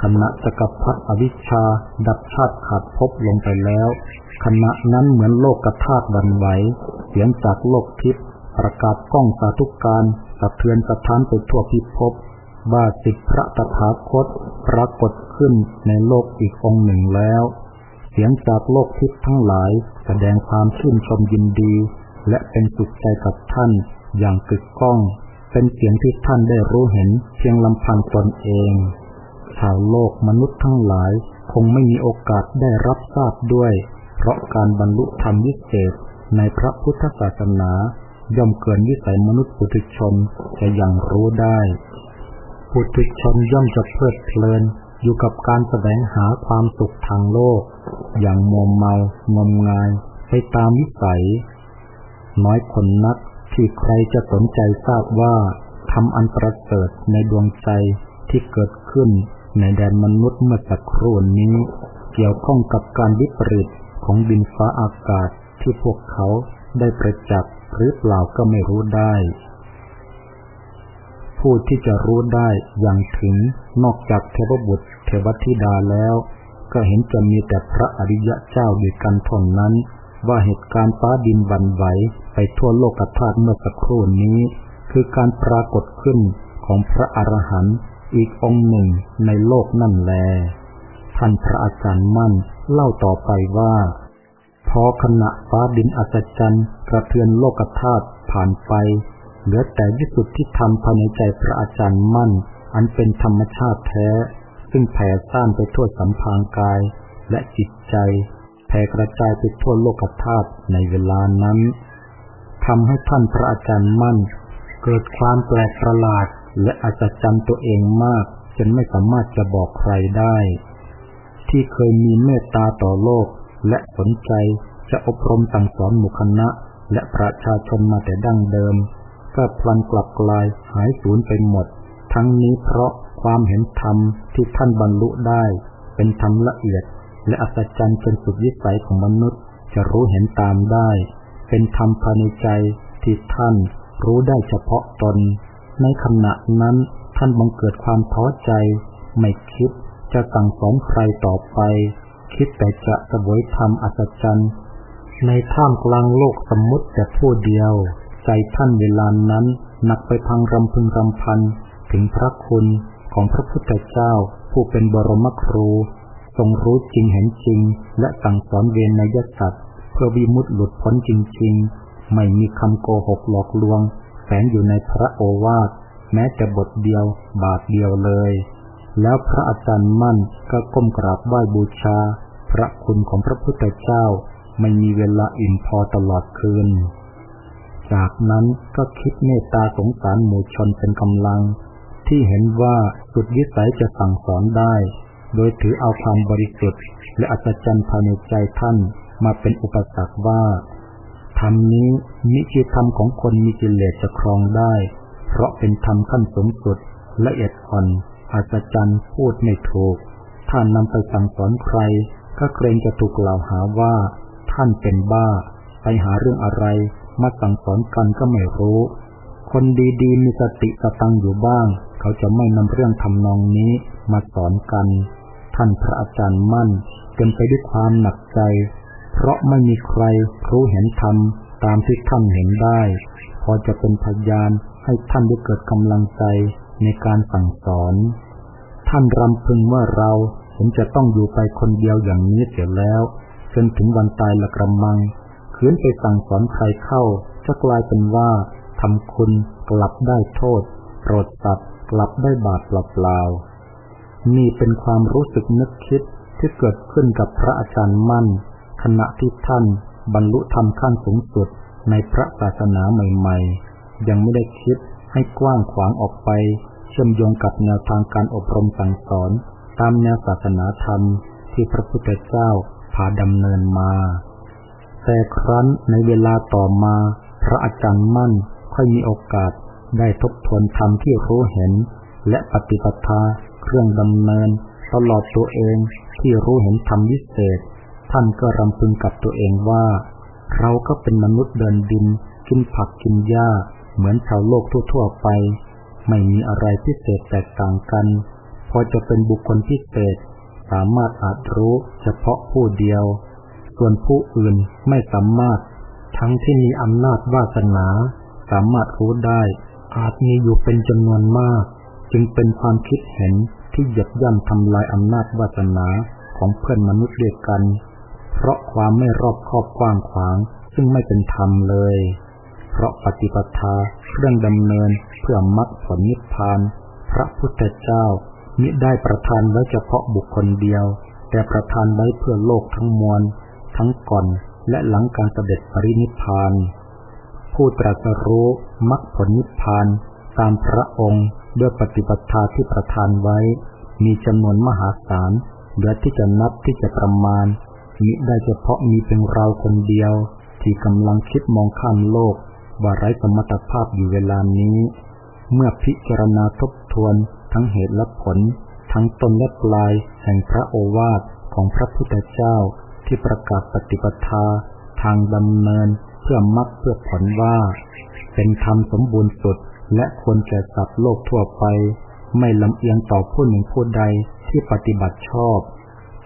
คณะจักรพรรดิอวิชชา ดับชาติขาดพบลงไปแล้วคณะนั้นเหมือนโลกกระทาดันไหว เสียงจากโลกทิพย์ประกาศก้องสาธุการสะเทือนสะท้านไปทั่วพิภพว่าสิทธิพระตถาคตปรากฏขึ้นในโลกอีกองหนึ่งแล้ว เสียงจากโลกทิพย์ทั้งหลายแสดงความชื่นชมยินดี และเป็นสุขใจกับท่านอย่างกึกก้อง เป็นเสียงที่ท่านได้รู้เห็นเพียงลำพังตนเอง ชาวโลกมนุษย์ทั้งหลายคงไม่มีโอกาสได้รับทราบด้วย เพราะการบรรลุธรรมวิเศษในพระพุทธศาสนาย่อมเกินวิสัยมนุษย์ปุถุชนจะยังรู้ได้ ปุถุชนย่อมจะเพลิดเพลิน อยู่กับการแสวงหาความสุขทางโลก อย่างมัวเมางมงายไปตามวิสัย น้อยคนนักที่ใครจะสนใจทราบว่าทำอันประเสริฐในดวงใจที่เกิดขึ้นในแดนมนุษย์เมื่อสักครู่นี้ เกี่ยวข้องกับการวิปริตของดินฟ้าอากาศที่พวกเขาได้ประจักษ์หรือเปล่าก็ไม่รู้ได้ ผู้ที่จะรู้ได้อย่างถึงนอกจากเทวบุตร เทวธิดาแล้ว ก็เห็นจะมีแต่พระอริยะเจ้าด้วยกันท่านั้น ว่าเหตุการณ์ฟ้าดินวันไหวไปทั่วโลกธาตุเมื่อสักครู่นี้ คือการปรากฏขึ้นของพระอรหันต์อีกองค์หนึ่งในโลกนั่นแล ท่านพระอาจารย์มั่นเล่าต่อไปว่า พอขณะฟ้าดินอัศจรรย์กระเทือนโลกธาตุผ่านไป เหลือแต่วิสุทธิธรรมภายในใจพระอาจารย์มั่น อันเป็นธรรมชาติแท้ ซึ่งแผ่ซ่านไปทั่วสัมพางกายและจิตใจ แผ่กระจายไปทั่วโลกธาตุในเวลานั้นทำให้ท่านพระอาจารย์มั่น เกิดความแปลกประหลาดและอัศจรรย์ตัวเองมากจนไม่สามารถจะบอกใครได้ ที่เคยมีเมตตาต่อโลกและสนใจจะอบรมสั่งสอนหมู่คณะและประชาชนมาแต่ดั้งเดิม ก็พลันกลับกลายหายสูญไปหมด ทั้งนี้เพราะความเห็นธรรมที่ท่านบรรลุได้ เป็นธรรมละเอียด และอัศจรรย์จนสุดวิสัยของมนุษย์ จะรู้เห็นตามได้ เป็นธรรมภายในใจที่ท่านรู้ได้เฉพาะตน ในขณะนั้นท่านบังเกิดความท้อใจ ไม่คิดจะสั่งสอนใครต่อไป คิดแต่จะสวยธรรมอัศจรรย์ในท่ามกลางโลกสมมุติแต่ผู้เดียว ใจท่านเวลานั้นหนักไปพังรำพึงรำพันถึงพระคุณของพระพุทธเจ้า ผู้เป็นบรมครู ทรงรู้จริงเห็นจริง และสั่งสอนเวนยสัตว์เพื่อวิมุตติหลุดพ้นจริง ๆ ไม่มีคำโกหกหลอกลวงแฝงอยู่ในพระโอวาทแม้แต่บทเดียวบาทเดียวเลย แล้วพระอาจารย์มั่นก็ก้มกราบไหว้บูชา พระคุณของพระพุทธเจ้า ไม่มีเวลาอิ่มพอตลอดคืน จากนั้นก็คิดเมตตาสงสารหมู่ชนเป็นกำลัง ที่เห็นว่าสุดวิสัยจะสั่งสอนได้ โดยถือเอาความบริสุทธิ์และอัศจรรย์ภายในใจท่านมาเป็นอุปสรรคว่าธรรมนี้มิใช่ธรรมของคนมีกิเลสจะครองได้ เพราะเป็นธรรมขั้นสูงสุดละเอียดอ่อนอัศจรรย์พูดไม่ถูก ท่านนำไปสั่งสอนใคร ก็เกรงจะถูกกล่าวหาว่า ท่านเป็นบ้า ไปหาเรื่องอะไร มาสั่งสอนกันก็ไม่รู้ คนดีๆ มีสติสตังอยู่บ้าง เขาจะไม่นำเรื่องทำนองนี้มาสอนกัน ท่านพระอาจารย์มั่นเต็มไปด้วยความหนักใจ เพราะไม่มีใครรู้เห็นธรรมตามที่ท่านเห็นได้ พอจะเป็นพยานให้ท่านได้เกิดกำลังใจในการสั่งสอน ท่านรำพึงว่าเราเห็นจะต้องอยู่ไปคนเดียวอย่างนี้เสียแล้ว จนถึงวันตายละกระมัง ขืนไปสั่งสอนใครเข้า จะกลายเป็นว่าทำคุณกลับได้โทษโปรดสัตว์กลับได้บาปเปล่าๆนี่เป็นความรู้สึกนึกคิดที่เกิดขึ้นกับพระอาจารย์มั่น ขณะที่ท่านบรรลุธรรมขั้นสูงสุดในพระศาสนาใหม่ๆ ยังไม่ได้คิดให้กว้างขวางออกไปเชื่อมโยงกับแนวทางการอบรมสั่งสอน ตามแนวศาสนาธรรมที่พระพุทธเจ้าพาดำเนินมา แต่ครั้นในเวลาต่อมา พระอาจารย์มั่นค่อยมีโอกาสได้ทบทวนธรรมที่รู้เห็น และปฏิปทาเครื่องดำเนิน ตลอดตัวเองที่รู้เห็นธรรมวิเศษ ท่านก็รำพึงกับตัวเองว่า เราก็เป็นมนุษย์เดินดิน กินผักกินหญ้า เหมือนชาวโลกทั่วๆไป ไม่มีอะไรพิเศษแตกต่างกัน พอจะเป็นบุคคลพิเศษ สามารถอาจรู้เฉพาะผู้เดียว ส่วนผู้อื่นไม่สามารถ ทั้งที่มีอำนาจวาสนา สามารถรู้ได้ อาจมีอยู่เป็นจำนวนมาก จึงเป็นความคิดเห็นที่หยียบย่ำทำลายอำนาจวาสนาของเพื่อนมนุษย์ด้วยกัน เพราะความไม่รอบคอบกว้างขวาง ซึ่งไม่เป็นธรรมเลย เพราะปฏิปทาเครื่องดำเนินเพื่อมรรคผลนิพพาน พระพุทธเจ้ามิได้ประทานไว้เฉพาะบุคคลเดียว แต่ประทานไว้เพื่อโลกทั้งมวล ทั้งก่อนและหลังการเสด็จปรินิพพาน ผู้ตรัสรู้มรรคผลนิพพานตามพระองค์ด้วยปฏิปทาที่ประทานไว้ มีจำนวนมหาศาลเหลือที่จะนับที่จะประมาณมิได้เฉพาะมีเพียงเราคนเดียว ที่กำลังคิดมองข้ามโลก ว่าไร้สมรรถภาพอยู่เวลานี้ เมื่อพิจารณาทบทวนทั้งเหตุและผล ทั้งต้นและปลายแห่งพระโอวาทของพระพุทธเจ้า ที่ประกาศปฏิปทาทางดำเนินเพื่อมรรคเพื่อผลว่า เป็นธรรมสมบูรณ์สุดและควรแก่สัตว์โลกทั่วไป ไม่ลำเอียงต่อผู้หนึ่งผู้ใดที่ปฏิบัติชอบ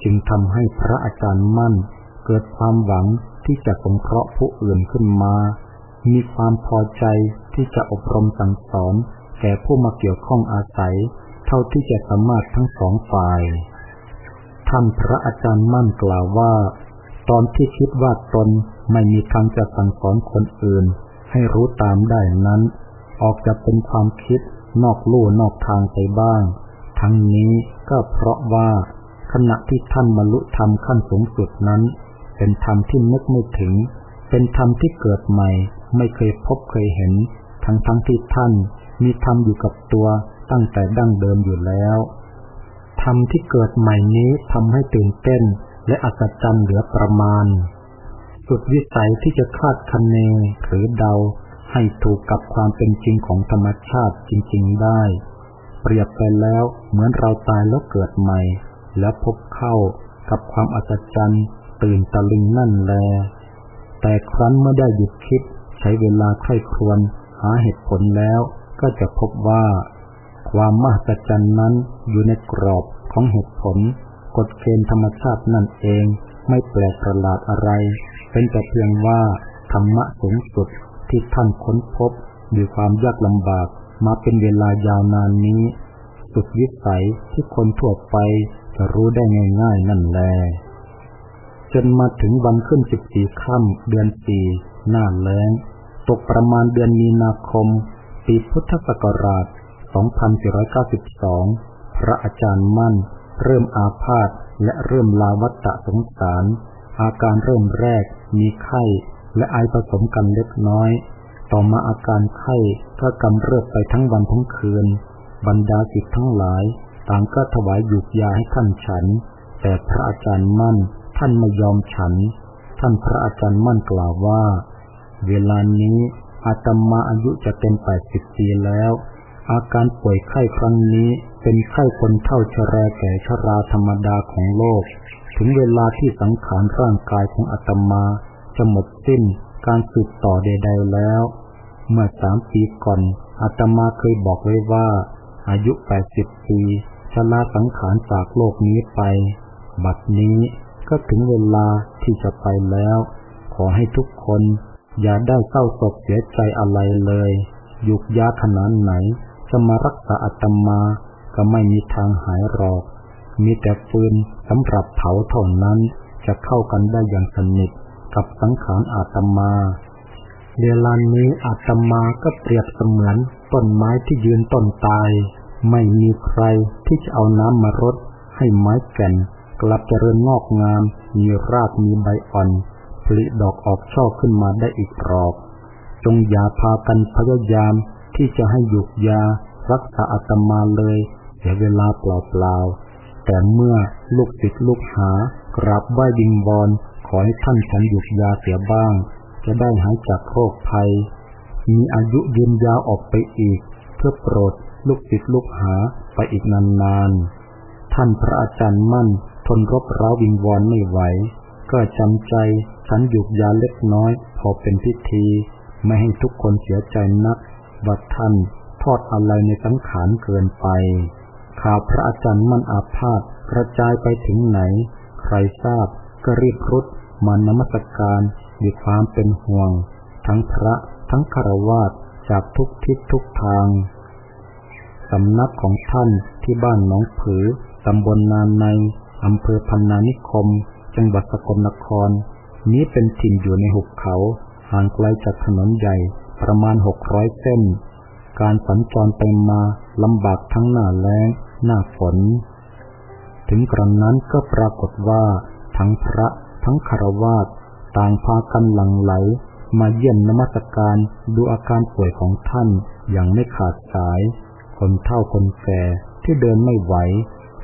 จึงทำให้พระอาจารย์มั่น เกิดความหวังที่จะสงเคราะห์ผู้อื่นขึ้นมา มีความพอใจที่จะอบรมสั่งสอน แก่ผู้มาเกี่ยวข้องอาศัย เท่าที่จะสามารถทั้งสองฝ่าย ท่านพระอาจารย์มั่นกล่าวว่า ตอนที่คิดว่าตนไม่มีทางจะสั่งสอนคนอื่น ให้รู้ตามได้นั้น ออกจะเป็นความคิดนอกลู่นอกทางไปบ้าง ทั้งนี้ก็เพราะว่า ขณะที่ท่านบรรลุธรรมขั้นสูงสุดนั้น เป็นธรรมที่นึกไม่ถึง เป็นธรรมที่เกิดใหม่ ไม่เคยพบเคยเห็น ทั้งทั้งที่ท่านมีธรรมอยู่กับตัวตั้งแต่ดั้งเดิมอยู่แล้ว ธรรมที่เกิดใหม่นี้ทำให้ตื่นเต้น และอัศจรรย์เหลือประมาณ สุดวิสัยที่จะคาดคะเนหรือเดาให้ถูกกับความเป็นจริงของธรรมชาติจริง ๆได้ เปรียบไปแล้วเหมือนเราตายแล้วเกิดใหม่ แล้วพบเข้ากับความอัศจรรย์ตื่นตะลึงนั่นแล แต่ครั้นเมื่อได้หยุดคิดใช้เวลาใคร่ครวญหาเหตุผลแล้วก็จะพบว่า ความมหัศจรรย์นั้นอยู่ในกรอบของเหตุผล กฎเกณฑ์ธรรมชาตินั่นเองไม่แปลกประหลาดอะไร เป็นแต่เพียงว่าธรรมะสูงสุดที่ท่านค้นพบด้วยความยากลำบากมาเป็นเวลายาวนานนี้ สุดวิสัยที่คนทั่วไปจะรู้ได้ง่ายๆนั่นแล จนมาถึงวันขึ้นสิบสี่ค่ำเดือนสี่หน้าแล้ง ตกประมาณเดือนมีนาคม ปีพุทธศักราช 2492 พระอาจารย์มั่น เริ่มอาพาธและเริ่มลาวัตตะสงสาร อาการเริ่มแรกมีไข้และไอผสมกันเล็กน้อย ต่อมาอาการไข้ก็กำเริบไปทั้งวันทั้งคืน บรรดาศิษย์ทั้งหลาย ต่างก็ถวายหยุกยาให้ท่านฉัน แต่พระอาจารย์มั่นท่านไม่ยอมฉัน ท่านพระอาจารย์มั่นกล่าวว่า เวลานี้อาตมาอายุจะเต็มแปดสิบปีแล้ว อาการป่วยไข้ครั้งนี้เป็นไข้คนเท่าชราแก่ชราธรรมดาของโลก ถึงเวลาที่สังขารร่างกายของอาตมาจะหมดสิ้นการสืบต่อใด ๆแล้ว เมื่อสามปีก่อนอาตมาเคยบอกไว้ว่า อายุแปดสิบปีชลาสังขารจากโลกนี้ไป บัดนี้ก็ถึงเวลาที่จะไปแล้ว ขอให้ทุกคน อย่าได้เศร้าโศกเสียใจอะไรเลย หยุกยาขนาดไหน จะมารักษาอาตมาก็ไม่มีทางหายหรอก มีแต่ฟืนสำหรับเผาเท่านั้นจะเข้ากันได้อย่างสนิทกับสังขารอาตมา เวลานี้อาตมาก็เปรียบเสมือนต้นไม้ที่ยืนต้นตาย ไม่มีใครที่จะเอาน้ำมารดให้ไม้แก่น กลับเจริญงอกงาม มีรากมีใบอ่อนผลิดอกออกช่อขึ้นมาได้อีกรอบ จงอย่าพากันพยายาม ที่จะให้หยุกยา รักษาอาตมาเลยเสียเวลาเปล่าๆ แต่เมื่อลูกศิษย์ลูกหากราบไหว้ดิงบอลขอให้ท่านฉันหยุกยาเสียบ้าง จะได้หายจากโรคภัย มีอายุยืนยาวออกไปอีก เพื่อโปรดลูกศิษย์ลูกหาไปอีกนานๆ ท่านพระอาจารย์มั่นทนรบเร้าวิงวอนไม่ไหว ก็จำใจฉันหยุกยาเล็กน้อย พอเป็นพิธี ไม่ให้ทุกคนเสียใจนัก ว่าท่านทอดอะไรในสังขารเกินไป ข่าวพระอาจารย์มันอาพาธกระจายไปถึงไหน ใครทราบก็รีบรุดมานมัสการด้วยความเป็นห่วง ทั้งพระทั้งคารวาสจากทุกทิศทุกทาง สำนักของท่านที่บ้านหนองผือ ตำบลนานใน อำเภอพันนานิคม จังหวัดสกลนคร นี้เป็นถิ่นอยู่ในหุบเขา ห่างไกลจากถนนใหญ่ ประมาณหกร้อยเส้น การสัญจรไปมาลำบากทั้งหน้าแล้ง หน้าฝน ถึงกระนั้นก็ปรากฏว่า ทั้งพระทั้งคารวาสต่างพากันหลั่งไหล มาเยี่ยมนมัสการดูอาการป่วยของท่านอย่างไม่ขาดสาย คนเฒ่าคนแก่ที่เดินไม่ไหว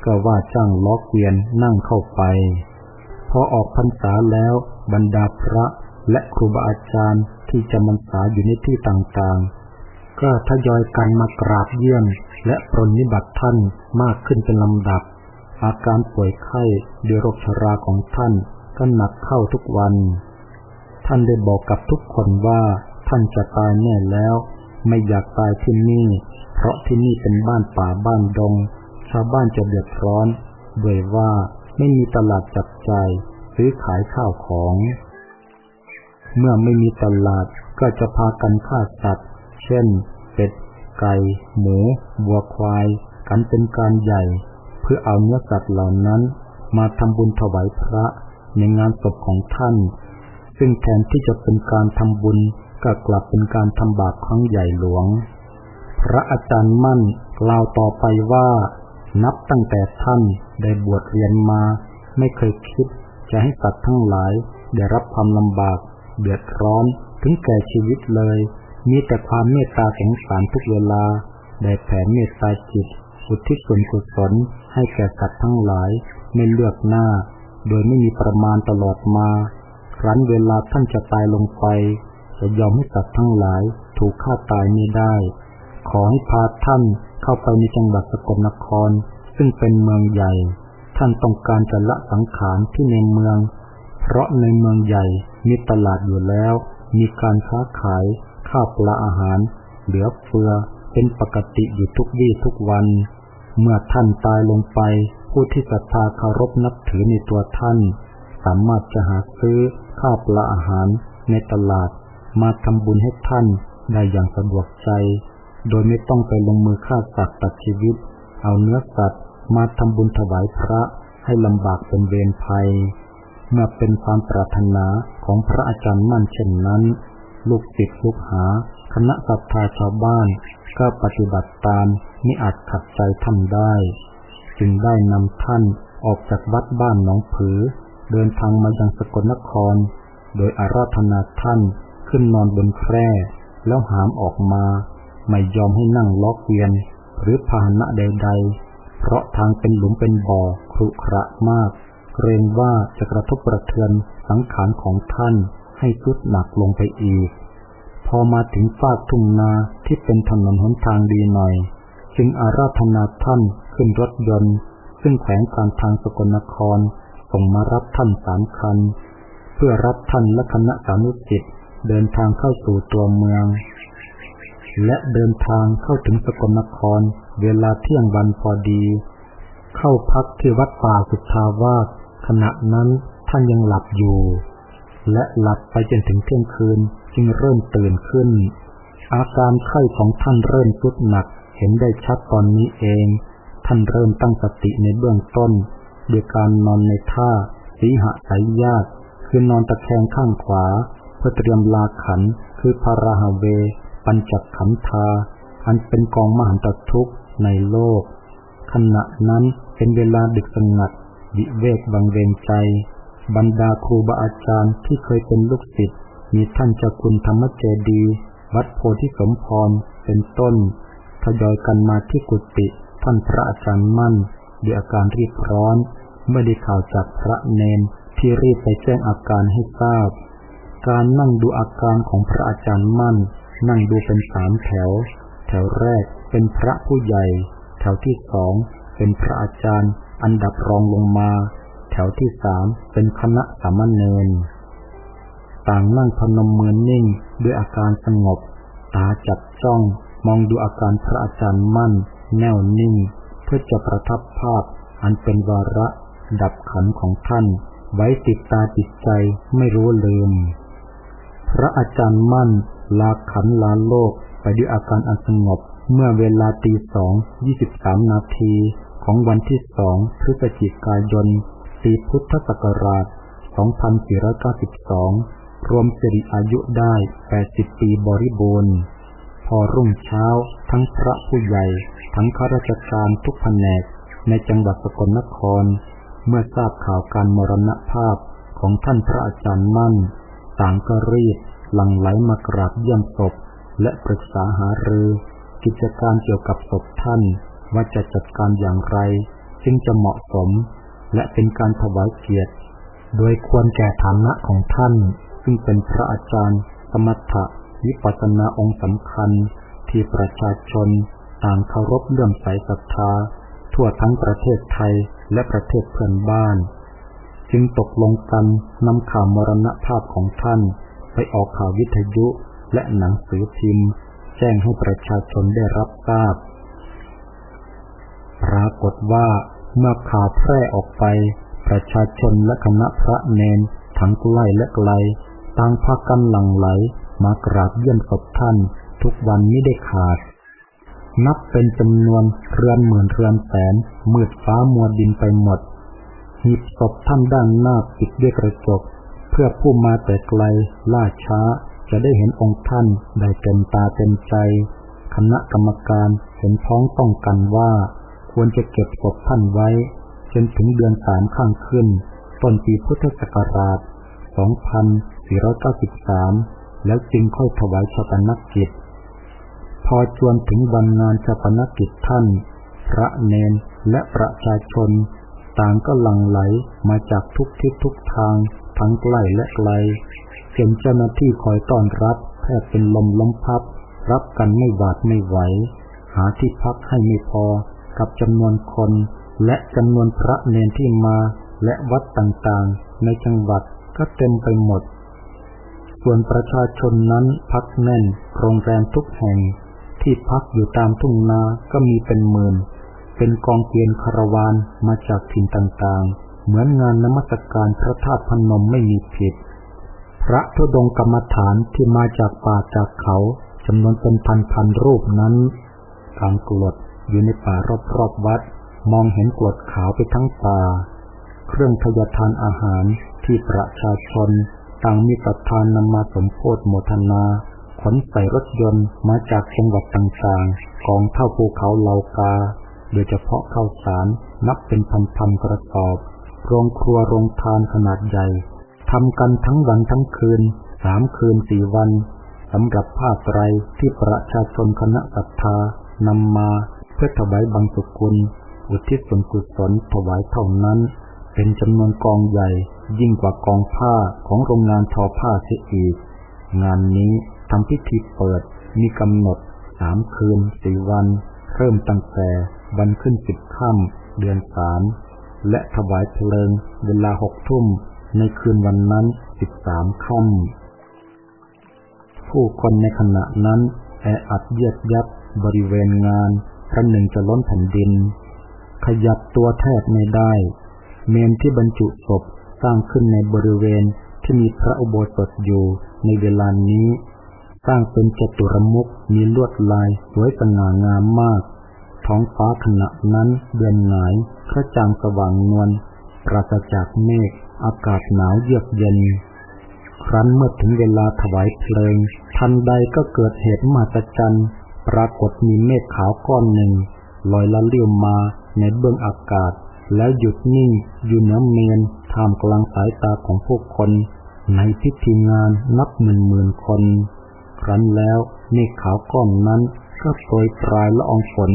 ก็ว่าจ้างล้อเกวียนนั่งเข้าไป พอออกพรรษาแล้วบรรดาพระ และครูบาอาจารย์ที่จะมันษาอยู่ในที่ต่างๆ ก็ทยอยกันมากราบเยี่ยม และปรนนิบัติท่านมากขึ้นเป็นลำดับ อาการป่วยไข้ด้วยโรคชราของท่านก็หนักเข้าทุกวัน ท่านได้บอกกับทุกคนว่าท่านจะตายแน่แล้ว ไม่อยากตายที่นี่ เพราะที่นี่เป็นบ้านป่าบ้านดง ชาวบ้านจะเดือดร้อน ด้วยว่าไม่มีตลาดจับใจซื้อขายข้าวของ เมื่อไม่มีตลาดก็จะพากันฆ่าสัตว์ เช่น เป็ด ไก่ หมูวัวควาย กันเป็นการใหญ่ เพื่อเอาเนื้อสัตว์เหล่านั้น มาทำบุญถวายพระในงานศพของท่าน ซึ่งแทนที่จะเป็นการทำบุญก็กลับเป็นการทำบาปครั้งใหญ่หลวง พระอาจารย์มั่นกล่าวต่อไปว่า นับตั้งแต่ท่านได้บวชเรียนมา ไม่เคยคิดจะให้สัตว์ทั้งหลายได้รับความลำบาก เดือดร้อนถึงแก่ชีวิตเลย มีแต่ความเมตตาสงสารทุกเวลา ได้แผ่เมตตาจิตอุทิศส่วนกุศลให้แก่สัตว์ทั้งหลายไม่เลือกหน้า โดยไม่มีประมาณตลอดมาครั้นเวลาท่านจะตายลงไป จะยอมให้สัตว์ทั้งหลายถูกฆ่าตายไม่ได้ ขอให้พาท่านเข้าไปในจังหวัดสกลนคร ซึ่งเป็นเมืองใหญ่ ท่านต้องการจะละสังขารที่ในเมือง เพราะในเมืองใหญ่มีตลาดอยู่แล้ว มีการค้าขาย ข้าวปลาอาหาร เหลือเฟือเป็นปกติอยู่ทุกวี่ทุกวัน เมื่อท่านตายลงไป ผู้ที่ศรัทธาเคารพนับถือในตัวท่าน สามารถจะหาซื้อข้าวปลาอาหารในตลาด มาทำบุญให้ท่านได้อย่างสะดวกใจ โดยไม่ต้องไปลงมือฆ่าสัตว์ตัดชีวิต เอาเนื้อสัตว์มาทำบุญถวายพระให้ลำบากเป็นเวรภัย มื่อเป็นความปรารถนาของพระอาจารย์มั่นเช่นนั้น ลูกศิษย์ลูกหา คณะศรัทธาชาวบ้านก็ปฏิบัติตามมิอาจขัดใจท่านได้ จึงได้นำท่านออกจากวัดบ้านหนองผือ เดินทางมายังสกลนคร โดยอาราธนาท่านขึ้นนอนบนแคร่ แล้วหามออกมา ไม่ยอมให้นั่งล็อกเวียน หรือพาหนะใด ๆ เพราะทางเป็นหลุมเป็นบ่อครุขระมาก เกรงว่าจะกระทบกระเทือนสังขารของท่านให้ทุดหนักลงไปอีก พอมาถึงฟากทุ่งนาที่เป็นถนนหนทางดีหน่อย จึงอาราธนาท่านขึ้นรถยนต์ ซึ่งแขวงการทางสกลนครส่งมารับท่านสามคัน เพื่อรับท่านและคณะสานุสิตเดินทางเข้าสู่ตัวเมือง และเดินทางเข้าถึงสกลนครเวลาเที่ยงวันพอดี เข้าพักที่วัดป่าสุทธาวาส ณะนั้นท่านยังหลับอยู่ และหลับไปจนถึงเที่ยงคืนจึงเริ่มตื่นขึ้น อาการไข้ของท่านเริ่มทุดหนักเห็นได้ชัดตอนนี้เอง ท่านเริ่มตั้งสติในเบื้องต้นด้วยการนอนในท่าสีหะสายญาติคือนอนตะแคงข้างขวา เพื่อเตรียมลาขันคือพาราหเว ปัญจขันธา อันเป็นกองมหันตทุกข์ในโลก ขณะนั้นเป็นเวลาดึกสงัด วิเวกบังเวงใจ บรรดาครูบาอาจารย์ที่เคยเป็นลูกศิษย์มีท่านเจ้าคุณธรรมเจดี วัดโพธิสมพรเป็นต้นทยอยกันมาที่กุฏิท่านพระอาจารย์มั่นด้วยอาการรีบร้อนเมื่อได้ข่าวจากพระเนนที่รีบไปแจ้งอาการให้ทราบ การนั่งดูอาการของพระอาจารย์มั่น นั่งดูเป็นสามแถว แถวแรกเป็นพระผู้ใหญ่ แถวที่สองเป็นพระอาจารย์ อันดับรองลงมา แถวที่สามเป็นคณะสามเณรต่างนั่งพนมมือนิ่งด้วยอาการสงบ ตาจับจ้องมองดูอาการพระอาจารย์มั่น แน่วนิ่ง เพื่อจะประทับภาพ อันเป็นวาระ ดับขันของท่าน ไว้ติดตาจิตใจไม่รู้ลืม พระอาจารย์มั่น ลาขันลาโลกไปด้วยอาการอันสงบเมื่อเวลาตีสองยี่สิบสามนาที ของวันที่สองพฤศจิกายน ปีพุทธศักราช 2492 รวมสิริอายุได้ 80 ปีบริบูรณ์ พอรุ่งเช้าทั้งพระผู้ใหญ่ ทั้งข้าราชการทุกแผนกในจังหวัดสกลนคร เมื่อทราบข่าวการมรณภาพของท่านพระอาจารย์มั่น ต่างก็รีบหลั่งไหลมากราบเยี่ยมศพ และปรึกษาหารือ กิจการเกี่ยวกับศพท่าน ว่าจะจัดการอย่างไรจึงจะเหมาะสม และเป็นการถวายเกียรติ โดยควรแก่ฐานะของท่าน ซึ่งเป็นพระอาจารย์ สมถะวิปัสสนาองค์สำคัญ ที่ประชาชนต่างเคารพเลื่อมใสศรัทธา ทั่วทั้งประเทศไทยและประเทศเพื่อนบ้าน จึงตกลงกันนำข่าวมรณภาพของท่าน ไปออกข่าววิทยุและหนังสือพิมพ์ แจ้งให้ประชาชนได้รับทราบ ปรากฏว่าเมื่อข่าวแพร่ออกไป ประชาชนและคณะพระเนนทั้งใกล้และไกลต่างพากันหลั่งไหลมากราบเยี่ยมศพท่าน ทุกวันไม่ได้ขาด นับเป็นจำนวนเรือนหมื่นเรือนแสนมืดฟ้ามัวดินไปหมดหีบศพท่านด้านหน้าปิดด้วยกระจก เพื่อผู้มาแต่ไกลล่าช้าจะได้เห็นองค์ท่านได้เต็มตาเต็มใจ คณะกรรมการเห็นพ้องต้องกันว่า ควรจะเก็บศพท่านไว้ จนถึงเดือนสามข้างขึ้น ต้นปีพุทธศักราช 2493 แล้วจึงค่อยถวายชาปนกิจ พอจวนถึงวันงานชาปนกิจท่าน พระเนนและประชาชน ต่างก็หลั่งไหลมาจากทุกทิศทุกทาง ทั้งใกล้และไกลเสียงเจ้าหน้าที่คอยต้อนรับแทบเป็นลมล้มพับ รับกันไม่หวาดไม่ไหว หาที่พักให้ไม่พอ กับจำนวนคน และจำนวนพระเนนที่มาและวัดต่างๆ ในจังหวัดก็เต็มไปหมด ส่วนประชาชนนั้นพักแน่น โรงแรมทุกแห่ง ที่พักอยู่ตามทุ่งนาก็มีเป็นหมื่น เป็นกองเกียนคารวานมาจากถิ่นต่างๆ เหมือนงานนมัสการพระธาตุพนมไม่มีผิด พระทุดงกรรมฐานที่มาจากป่าจากเขาจำนวนเป็นพันๆรูปนั้นกางกรด อยู่ในป่ารอบๆวัด มองเห็นกรดขาวไปทั้งป่า เครื่องทยทานอาหารที่ประชาชนต่างมีศรัทานนำมาสมโพธโมทนา ขนใส่รถยนต์มาจากจังหวัดต่างๆ กองเท่าภูเขาเหลากา โดยเฉพาะข้าวสารนับเป็นพันๆกระสอบ โรงครัวโรงทานขนาดใหญ่ทำกันทั้งวันทั้งคืนสามคืนสี่วันสำหรับผ้าไตรที่ประชาชนคณะศรัทธานำมา พื่อถวายบังสุกุล อุทิศส่วนกุศลถวายเท่านั้น เป็นจำนวนกองใหญ่ ยิ่งกว่ากองผ้าของโรงงานทอผ้าเสียอีก งานนี้ทำพิธีเปิดมีกำหนดสามคืนสี่วัน เริ่มตั้งแต่วันขึ้นสิบค่ำเดือนสามและถวายเพลิงเวลาหกทุ่มในคืนวันนั้นสิบสามค่ำผู้คนในขณะนั้นแออัดเยียดยับบริเวณงาน พระหนึ่งจะล้นแผ่นดิน ขยับตัวแทบไม่ได้ เมนที่บรรจุศพสร้างขึ้นในบริเวณที่มีพระอุโบสถอยู่ในเวลานี้ สร้างเป็นจตุรมุกมีลวดลายสวยสง่างามมาก ท้องฟ้าขณะนั้นเดือนหงายพระจันทร์สว่างนวลปราศจากเมฆอากาศหนาวเยือกเย็น ครั้นเมื่อถึงเวลาถวายเพลิง ทันใดก็เกิดเหตุมหัศจรรย์ ปรากฏมีเมฆขาวก้อนหนึ่งลอยละเลี่ยวมาในเบื้องอากาศ แล้วหยุดนิ่งอยู่เหนือเมนท่ามกลางสายตาของผู้คน ในพิธีงานนับหมื่นหมื่นคน ครั้นแล้วเมฆขาวก้อนนั้นก็โปรยปลายละอองฝน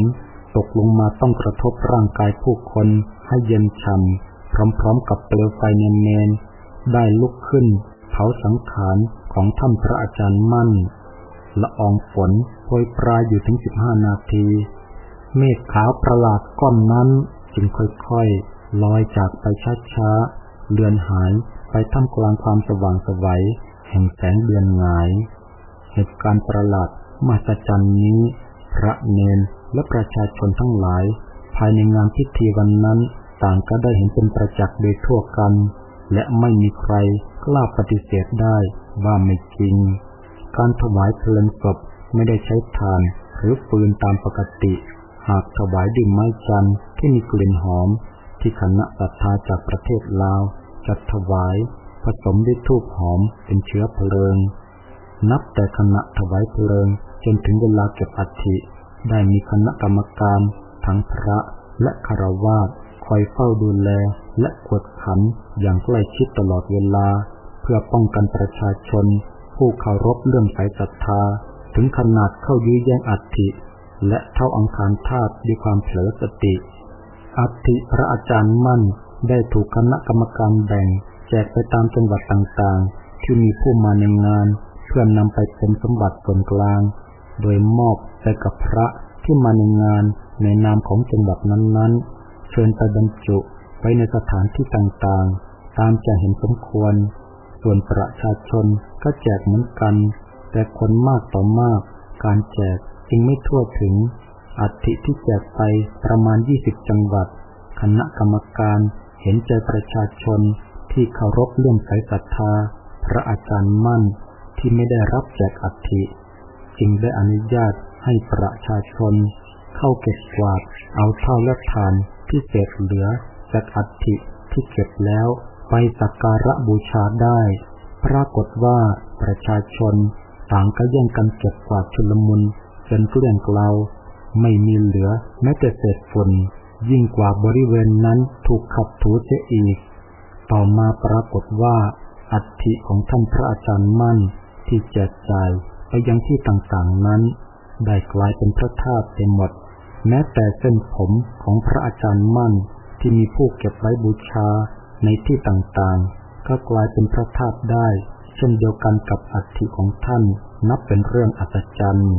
ตกลงมาต้องกระทบร่างกายผู้คนให้เย็นช่ำพร้อมๆกับเปลวไฟเนนได้ลุกขึ้น เผาสังขารของท่านพระอาจารย์มั่น ละอองฝน โปรยปลายอยู่ถึงสิบห้านาที เมฆขาวประหลาดก้อนนั้นจึงค่อยๆลอยจากไปช้าๆ เลือนหายไปท่ามกลางความสว่างสวัยแห่งแสงเดือนหงาย เหตุการณ์ประหลาดมหัศจรรย์นี้ พระเนนและประชาชนทั้งหลาย ภายในงานพิธีวันนั้นต่างก็ได้เห็นเป็นประจักษ์โดยทั่วกัน และไม่มีใครกล้าปฏิเสธได้ว่าไม่จริง การถวายเพลิงศพ ไม่ได้ใช้ถ่านหรือฟืนตามปกติ หากถวายด้วยไม้จันทร์ที่มีกลิ่นหอม ที่คณะศรัทธาจากประเทศลาวจัดถวาย ผสมด้วยทูบหอมเป็นเชื้อเพลิง นับแต่ขณะถวายเพลิง จนถึงเวลาเก็บอัฐิได้มีคณะกรรมการ ทั้งพระและคารวาสคอยเฝ้าดูแลและกวดขันอย่างใกล้ชิดตลอดเวลา เพื่อป้องกันประชาชน ผู้เคารพเลื่อมใสศรัทธา ถึงขนาดเข้ายื้อแย่งอัฐิและเท่าอังคารธาตุด้วยความเผลอสติ อัฐิพระอาจารย์มั่นได้ถูกคณะกรรมการแบ่ง แจกไปตามจังหวัดต่างๆ ที่มีผู้มาในงาน เพื่อนนำไปเป็นสมบัติส่วนกลาง โดยมอบไปกับพระที่มาในงานในนามของจังหวัดนั้นๆ เชิญไปบรรจุไว้ในสถานที่ต่างๆ ตามจะเห็นสมควร ส่วนประชาชนก็แจกเหมือนกัน แต่คนมากต่อมาก การแจกจึงไม่ทั่วถึง อัฐิที่แจกไปประมาณ 20 จังหวัด คณะกรรมการเห็นใจประชาชนที่เคารพเลื่อมใสศรัทธา พระอาจารย์มั่นที่ไม่ได้รับแจกอัฐิจึงได้อนุญาตให้ประชาชน เข้าเก็บกวาด เอาเท่าและทานที่เศษเหลือจากอัฐิที่เก็บแล้วไปสักการะบูชาได้ ปรากฏว่าประชาชน ต่างก็แย่งกันเก็บกวาดชุลมุนจนเกลื่อนเกลาไม่มีเหลือแม้แต่เศษฝุ่นยิ่งกว่าบริเวณนั้นถูกขัดถูเสียอีก ต่อมาปรากฏว่า อัฐิของท่านพระอาจารย์มั่นที่แจกจ่ายไปยังที่ต่างๆนั้น ได้กลายเป็นพระธาตุไปหมด แม้แต่เส้นผมของพระอาจารย์มั่นที่มีผู้เก็บไว้บูชาในที่ต่างๆ ก็กลายเป็นพระธาตุได้ เช่นเดียวกันกับอัฐิของท่านนับเป็นเรื่องอัศจรรย์